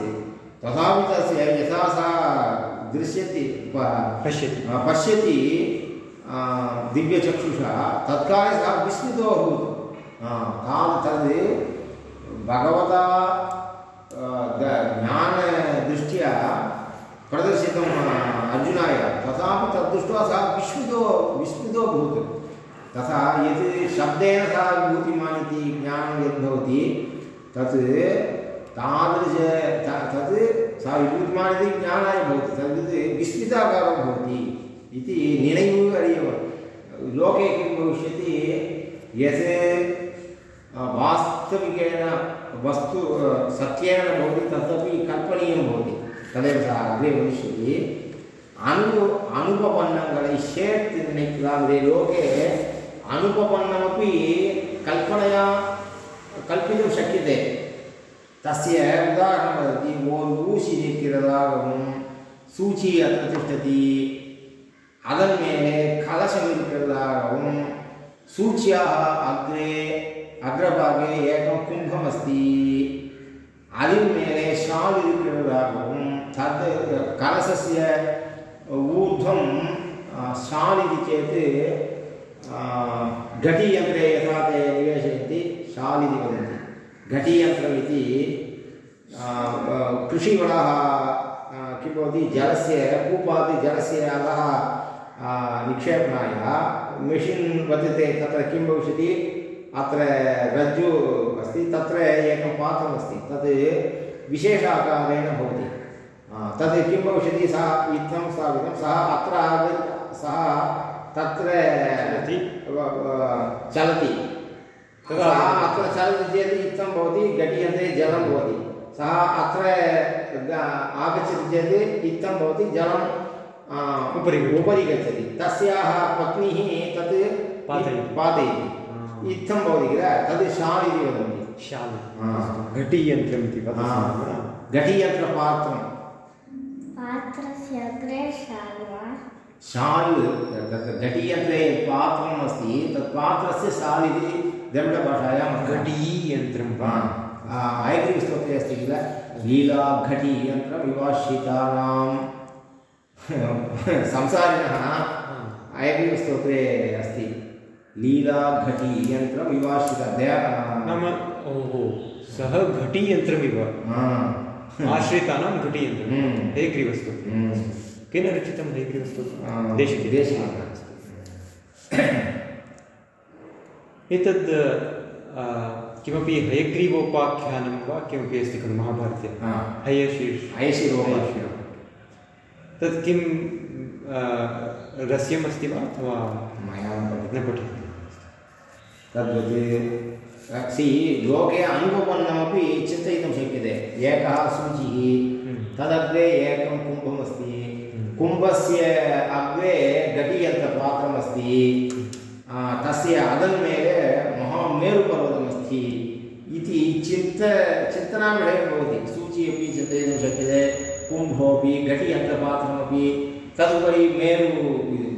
तथापि तस्य यथा सः दृश्यति पश्यति। पश्यति दिव्यचक्षुषा तत्काले सः विस्मितो अभूत्। तावत् तद् भगवता ज्ञानदृष्ट्या प्रदर्शितम् अर्जुनाय। तथापि तद्दृष्ट्वा सः विस्मितो विस्मितो अभूत्। तथा यत् शब्देन सः विभूतिमान् इति ज्ञानं यद् भवति, तत् तादृश तत् सः ज्ञानाय भवति भवति इति लोके किं भविष्यति, यत् वास्तविकेन वस्तु सत्येन भवति, तदपि कल्पनीयं भवति। கணேசாகவே அனு அனுபவன்னங்களை சேர்த்து நினைக்கிறார்களே லோகே அனுபவன்னமப்பி கல்பனையா கல்பிதும் சக்கியதே தஸ்ய உதாரணம் வதத்தி ஓர் ஊசி நிற்கிறதாகவும் சூச்சி அத்த திஷ்டதி அதன் மேலே கலசம் இருக்கிறதாகவும் சூச்சியாக அக்ரே அக்ரபாகே ஏகம் கும்பம் அஸ்தி அதில் மேலே ஷால் இருக்கிறதாகவும் तद् कलशस्य ऊर्ध्वं शान् इति चेत् घटीयन्त्रे यथा ते निवेशयन्ति शान् इति वदन्ति। घटीयन्त्रम् इति कृषिवलः किं भवति, जलस्य कूपात् जलस्य अधः निक्षेपणाय मिशिन् वर्तते तत्र किं भविष्यति? अत्र रज्जु अस्ति, तत्र एकं पात्रमस्ति, तत् विशेष आकारेण भवति। तद् किं भविष्यति? सः इत्थं स्थापितं सः अत्र आगत्य सः तत्र चलति। सः अत्र चलति चेत् इत्थं भवति घटीयन्त्रे जलं भवति। सः अत्र आगच्छति चेत् इत्थं भवति जलं उपरि उपरि गच्छति। तस्याः पत्नीः तत् पातयति। पातयति। इत्थं भवति किल? तद् शाल् इति वदन्ति। शाल आ। घटीयन्त्रम् इति वदति घटीयन्त्रपात्रं पात्रस्य शाल् तत् घटीयन्त्रे यत् पात्रम् अस्ति। तत् पात्रस्य शाल् इति द्रविडभाषायां घटीयन्त्रं वा? अस्ति किल? संसारिणः हयग्रीवस्तोत्रे अस्ति। विभाषित नाम ओहो सः घटीयन्त्रमिव आश्रितानां घटीयन्त्रं। हम्म। केन रचितं हयग्रीवस्तोत्रं आ, देशिके। एतद् किमपि हयग्रीवोपाख्यानं वा किमपि अस्ति खलु महाभारते। हयशीर्ष हयशिरोपाख्यानं। तत् किं आ, रस्यमस्ति वा अथवा मया न पठितं तद्वत् सि लोके अनुपपन्नमपि चिन्तयितुं शक्यते। एकः सूचिः हम्म। तदग्रे एकं कुम्भमस्ति। हम्म। कुम्भस्य अग्रे घटीयन्त्रपात्रमस्ति आ, तस्य अदन्मेले महामेरुपर्वतमस्ति इति चिन्त चिन्तनाविषयः भवति। सूची अपि चिन्तयितुं शक्यते। कुम्भोपि घटीयन्त्रपात्रमपि तदुपरि मेरु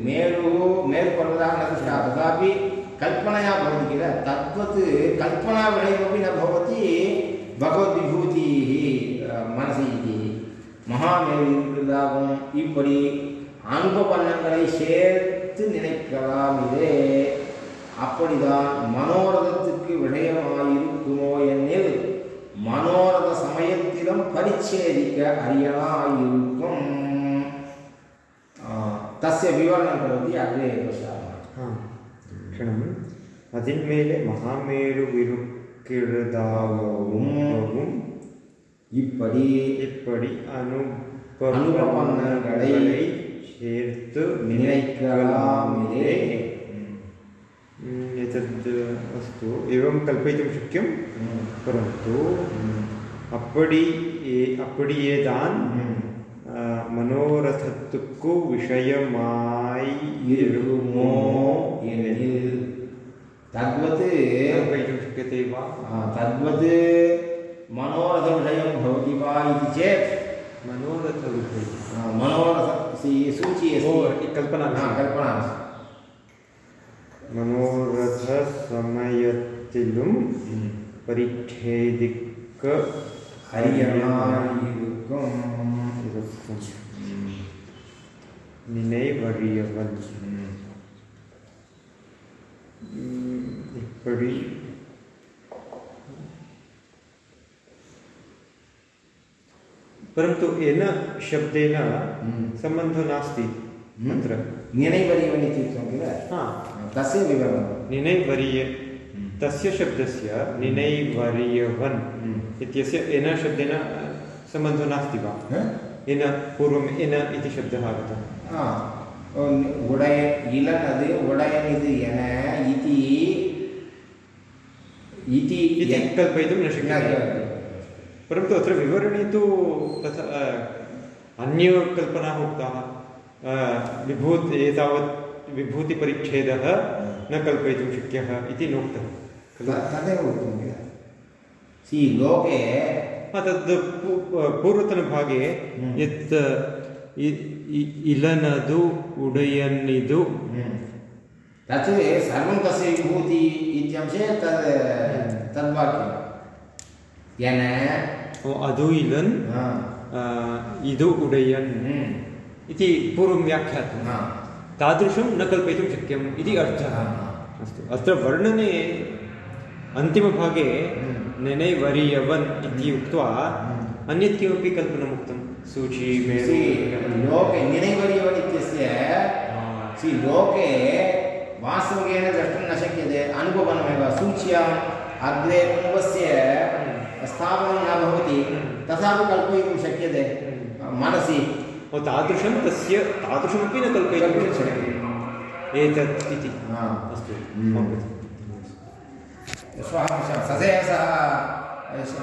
मेरुः मेरुपर्वतः न दृष्टः तथापि कल्पनया भवति किल तद्वत् कल्पनाविषयमपि न भवति भगवद्विभूतिः मनसि इति மகாமேவிதாவும் இப்படி அனுபவங்களை சேர்த்து நினைக்கலாம் இதே. அப்படிதான் மனோரதத்துக்கு விடயமாயிருக்குமோ என்னில் மனோரத சமயத்திலும் பரிச்சேதிக்க அறியலாயிருக்கும் தஸ்ய விவரணம் கருதி அக்ரே பிரசாரம் हा க்ஷணம் அதின் மேலே மகாமேரு விருக்கிருதாகவும் இப்படி இப்படி அனுபவங்களை அனுபவங்களை சேர்த்து நினைக்கலாமிதே म्, एतद् अस्तु एवं कल्पयितुं शक्यं ம். परन्तु அப்படி ஏ- அப்படியேதான் ஆ, மனோரதத்துக்கு விஷயமாய் இருக்குமோ எனில் தத்வத் வக்தும் शक्यते वा தத்வத் மனோரதவிஷயம் भवति वा इति चेत् मनोरथविषयः मनोरथ सूची अस्ति कल्पना कल्पना मनोरथसमयतिलुं परिच्छेदिक Haryana Rufus. Mm. Minei Variavans. येन शब्देन नास्ति mm. इति उक्तं किल? तस्य विवरणं। mm. तस्य शब्दस्य mm. इत्यस्य शब्देन सम्बन्धो नास्ति वा? इन पूर्व इन इति आगत। आगतः उडयन् इलनद् उडयन् इति यन इति इति इति न शक्यते। परन्तु अत्र विवरणे विभूति एतावत् विभूतिपरिच्छेदः न कल्पयितुं शक्यः इति नोक्तं। तदेव उक्तं किल? सि लोके तद् पूर्वतनभागे हम्म। यत् इलनदु उडयन्निदु। तत् सर्वं तस्य विभूति इत्यंशे तद् तद्वाक्यं येन अदु इलन् इदु उडयन्। हम्म, इति पूर्वं व्याख्यातं तादृशं न कल्पयितुं शक्यम् इति अर्थः। अस्तु। अत्र वर्णने अन्तिमभागे हम्म। नेनैवर्यवन् इति उक्त्वा अन्यत् किमपि कल्पनमुक्तं। सूची सि मेरु। लोके निनैवर्यवन् इत्यस्य सि लोके वास्तविकेन द्रष्टुं न शक्यते अनुभवनमेव सूच्याम् अग्रे कुम्भस्य स्थापनं न भवति तथापि कल्पयितुं शक्यते मनसि। तादृशं तस्य तादृशमपि न कल्पयितुं शक्यते। एतत् इति। अस्तु पश्यामः सदेव सः